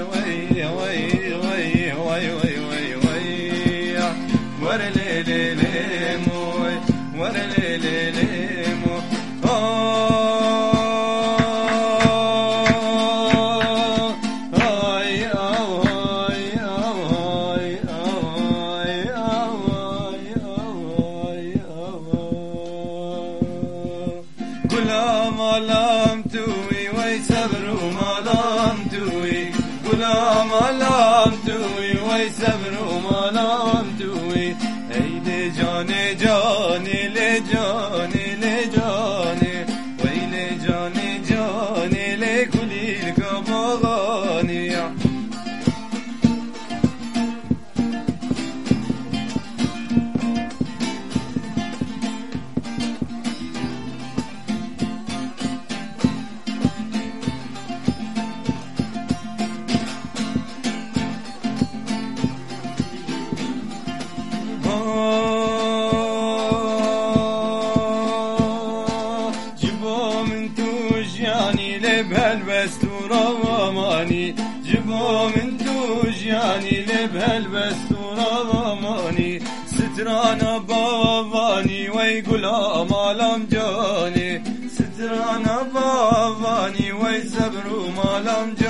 مالام جاني ستران باباني ويسبرو مالام جاني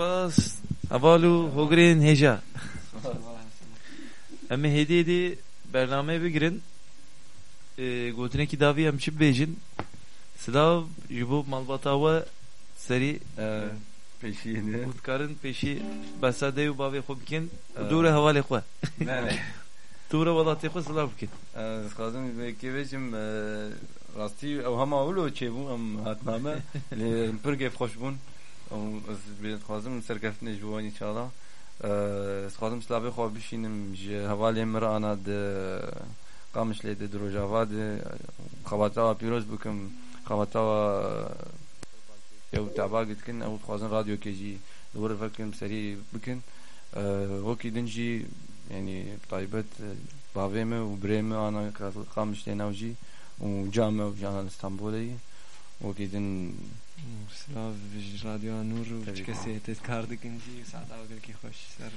Pas. Havalu hogrin heja. <laughs> Hem hediye di bernameye bir girin. Ee, Gotineki davi hem çip bejin. Sıdav jibu malbatava seri ee, peşi yeni. Utkarın peşi basadeyu bavi hobkin. Ee. Dure havale kwa. Ne <laughs> Dure valati kwa sılav bkin. Skazım kevecim rasti evhama ulo çevum hatname. <laughs> Pırgev hoşbun. بو ام هاتنامه پر گف خوش بون او از بیت خازم سرگفت نجوانی چالا از خازم سلابه خواب بشینم جه حوالی مر آنا د قامش لیده دروجاوا د خواتا پیروز بکم خواتا یو تعبا گتکن او خازم رادیو که جی دور فکرم سری بکن وکی دنجی يعني طيبت بافيمه وبريمه انا قامش لناوجي وجامعه وجانا اسطنبولي وكيدن سلاف رادیو نور و کسی هتت کارد کنجی Slav Radio Anuru, çka se je tetkar dikinci, sada ogerki hoş ser.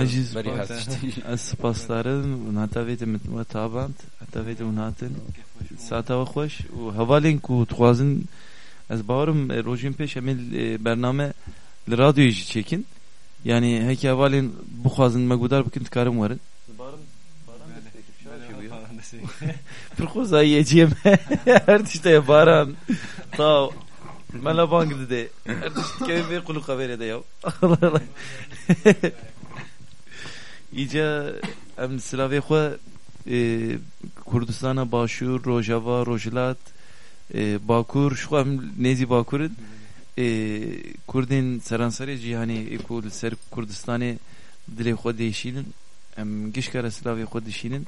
Ajiz spasların, unata vete mit mutabant, ata vete unaten, sada hoş, u havalin ku tuhazin, az bağırım rojin peş emel bername radyo işi çekin. Yani heki havalin bu hazin megudar bükün tıkarım varın. Bağırım Pırkoza yiyeceğim. Her işte baran. Tamam mela bang dide. Her tişteye ve kulu kavere de yav. Allah <laughs> Allah. İyice em silavê xwe e, Kurdistana Başûr, Rojava, Rojhilat, e, Bakur, şu em nêzî Bakurin e, Kurdên seranserê cîhanê ku li ser Kurdistanê dilê xwe değişînin em gişkare silavê xwe dişînin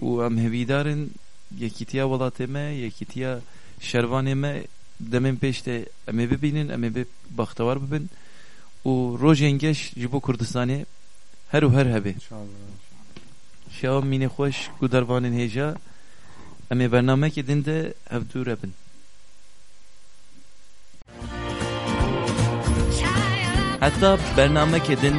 û em hevîdarin yekîtiya welatê me yekîtiya şervanê me demên pêş de em ê bibînin em ê baxtewar bibin û rojên geş ji bo Kurdistanê her û her hebe ان شاء الله Şewa mînê xweş ku dervanên hêja em ê bernamekê din de hevdû rebin Heta bernamekê din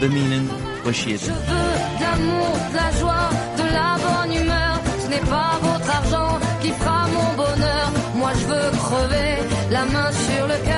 bimînin xweşiyê Je din veux de l'amour, de la joie, de la bonne humeur. Ce n'est pas votre La main sur le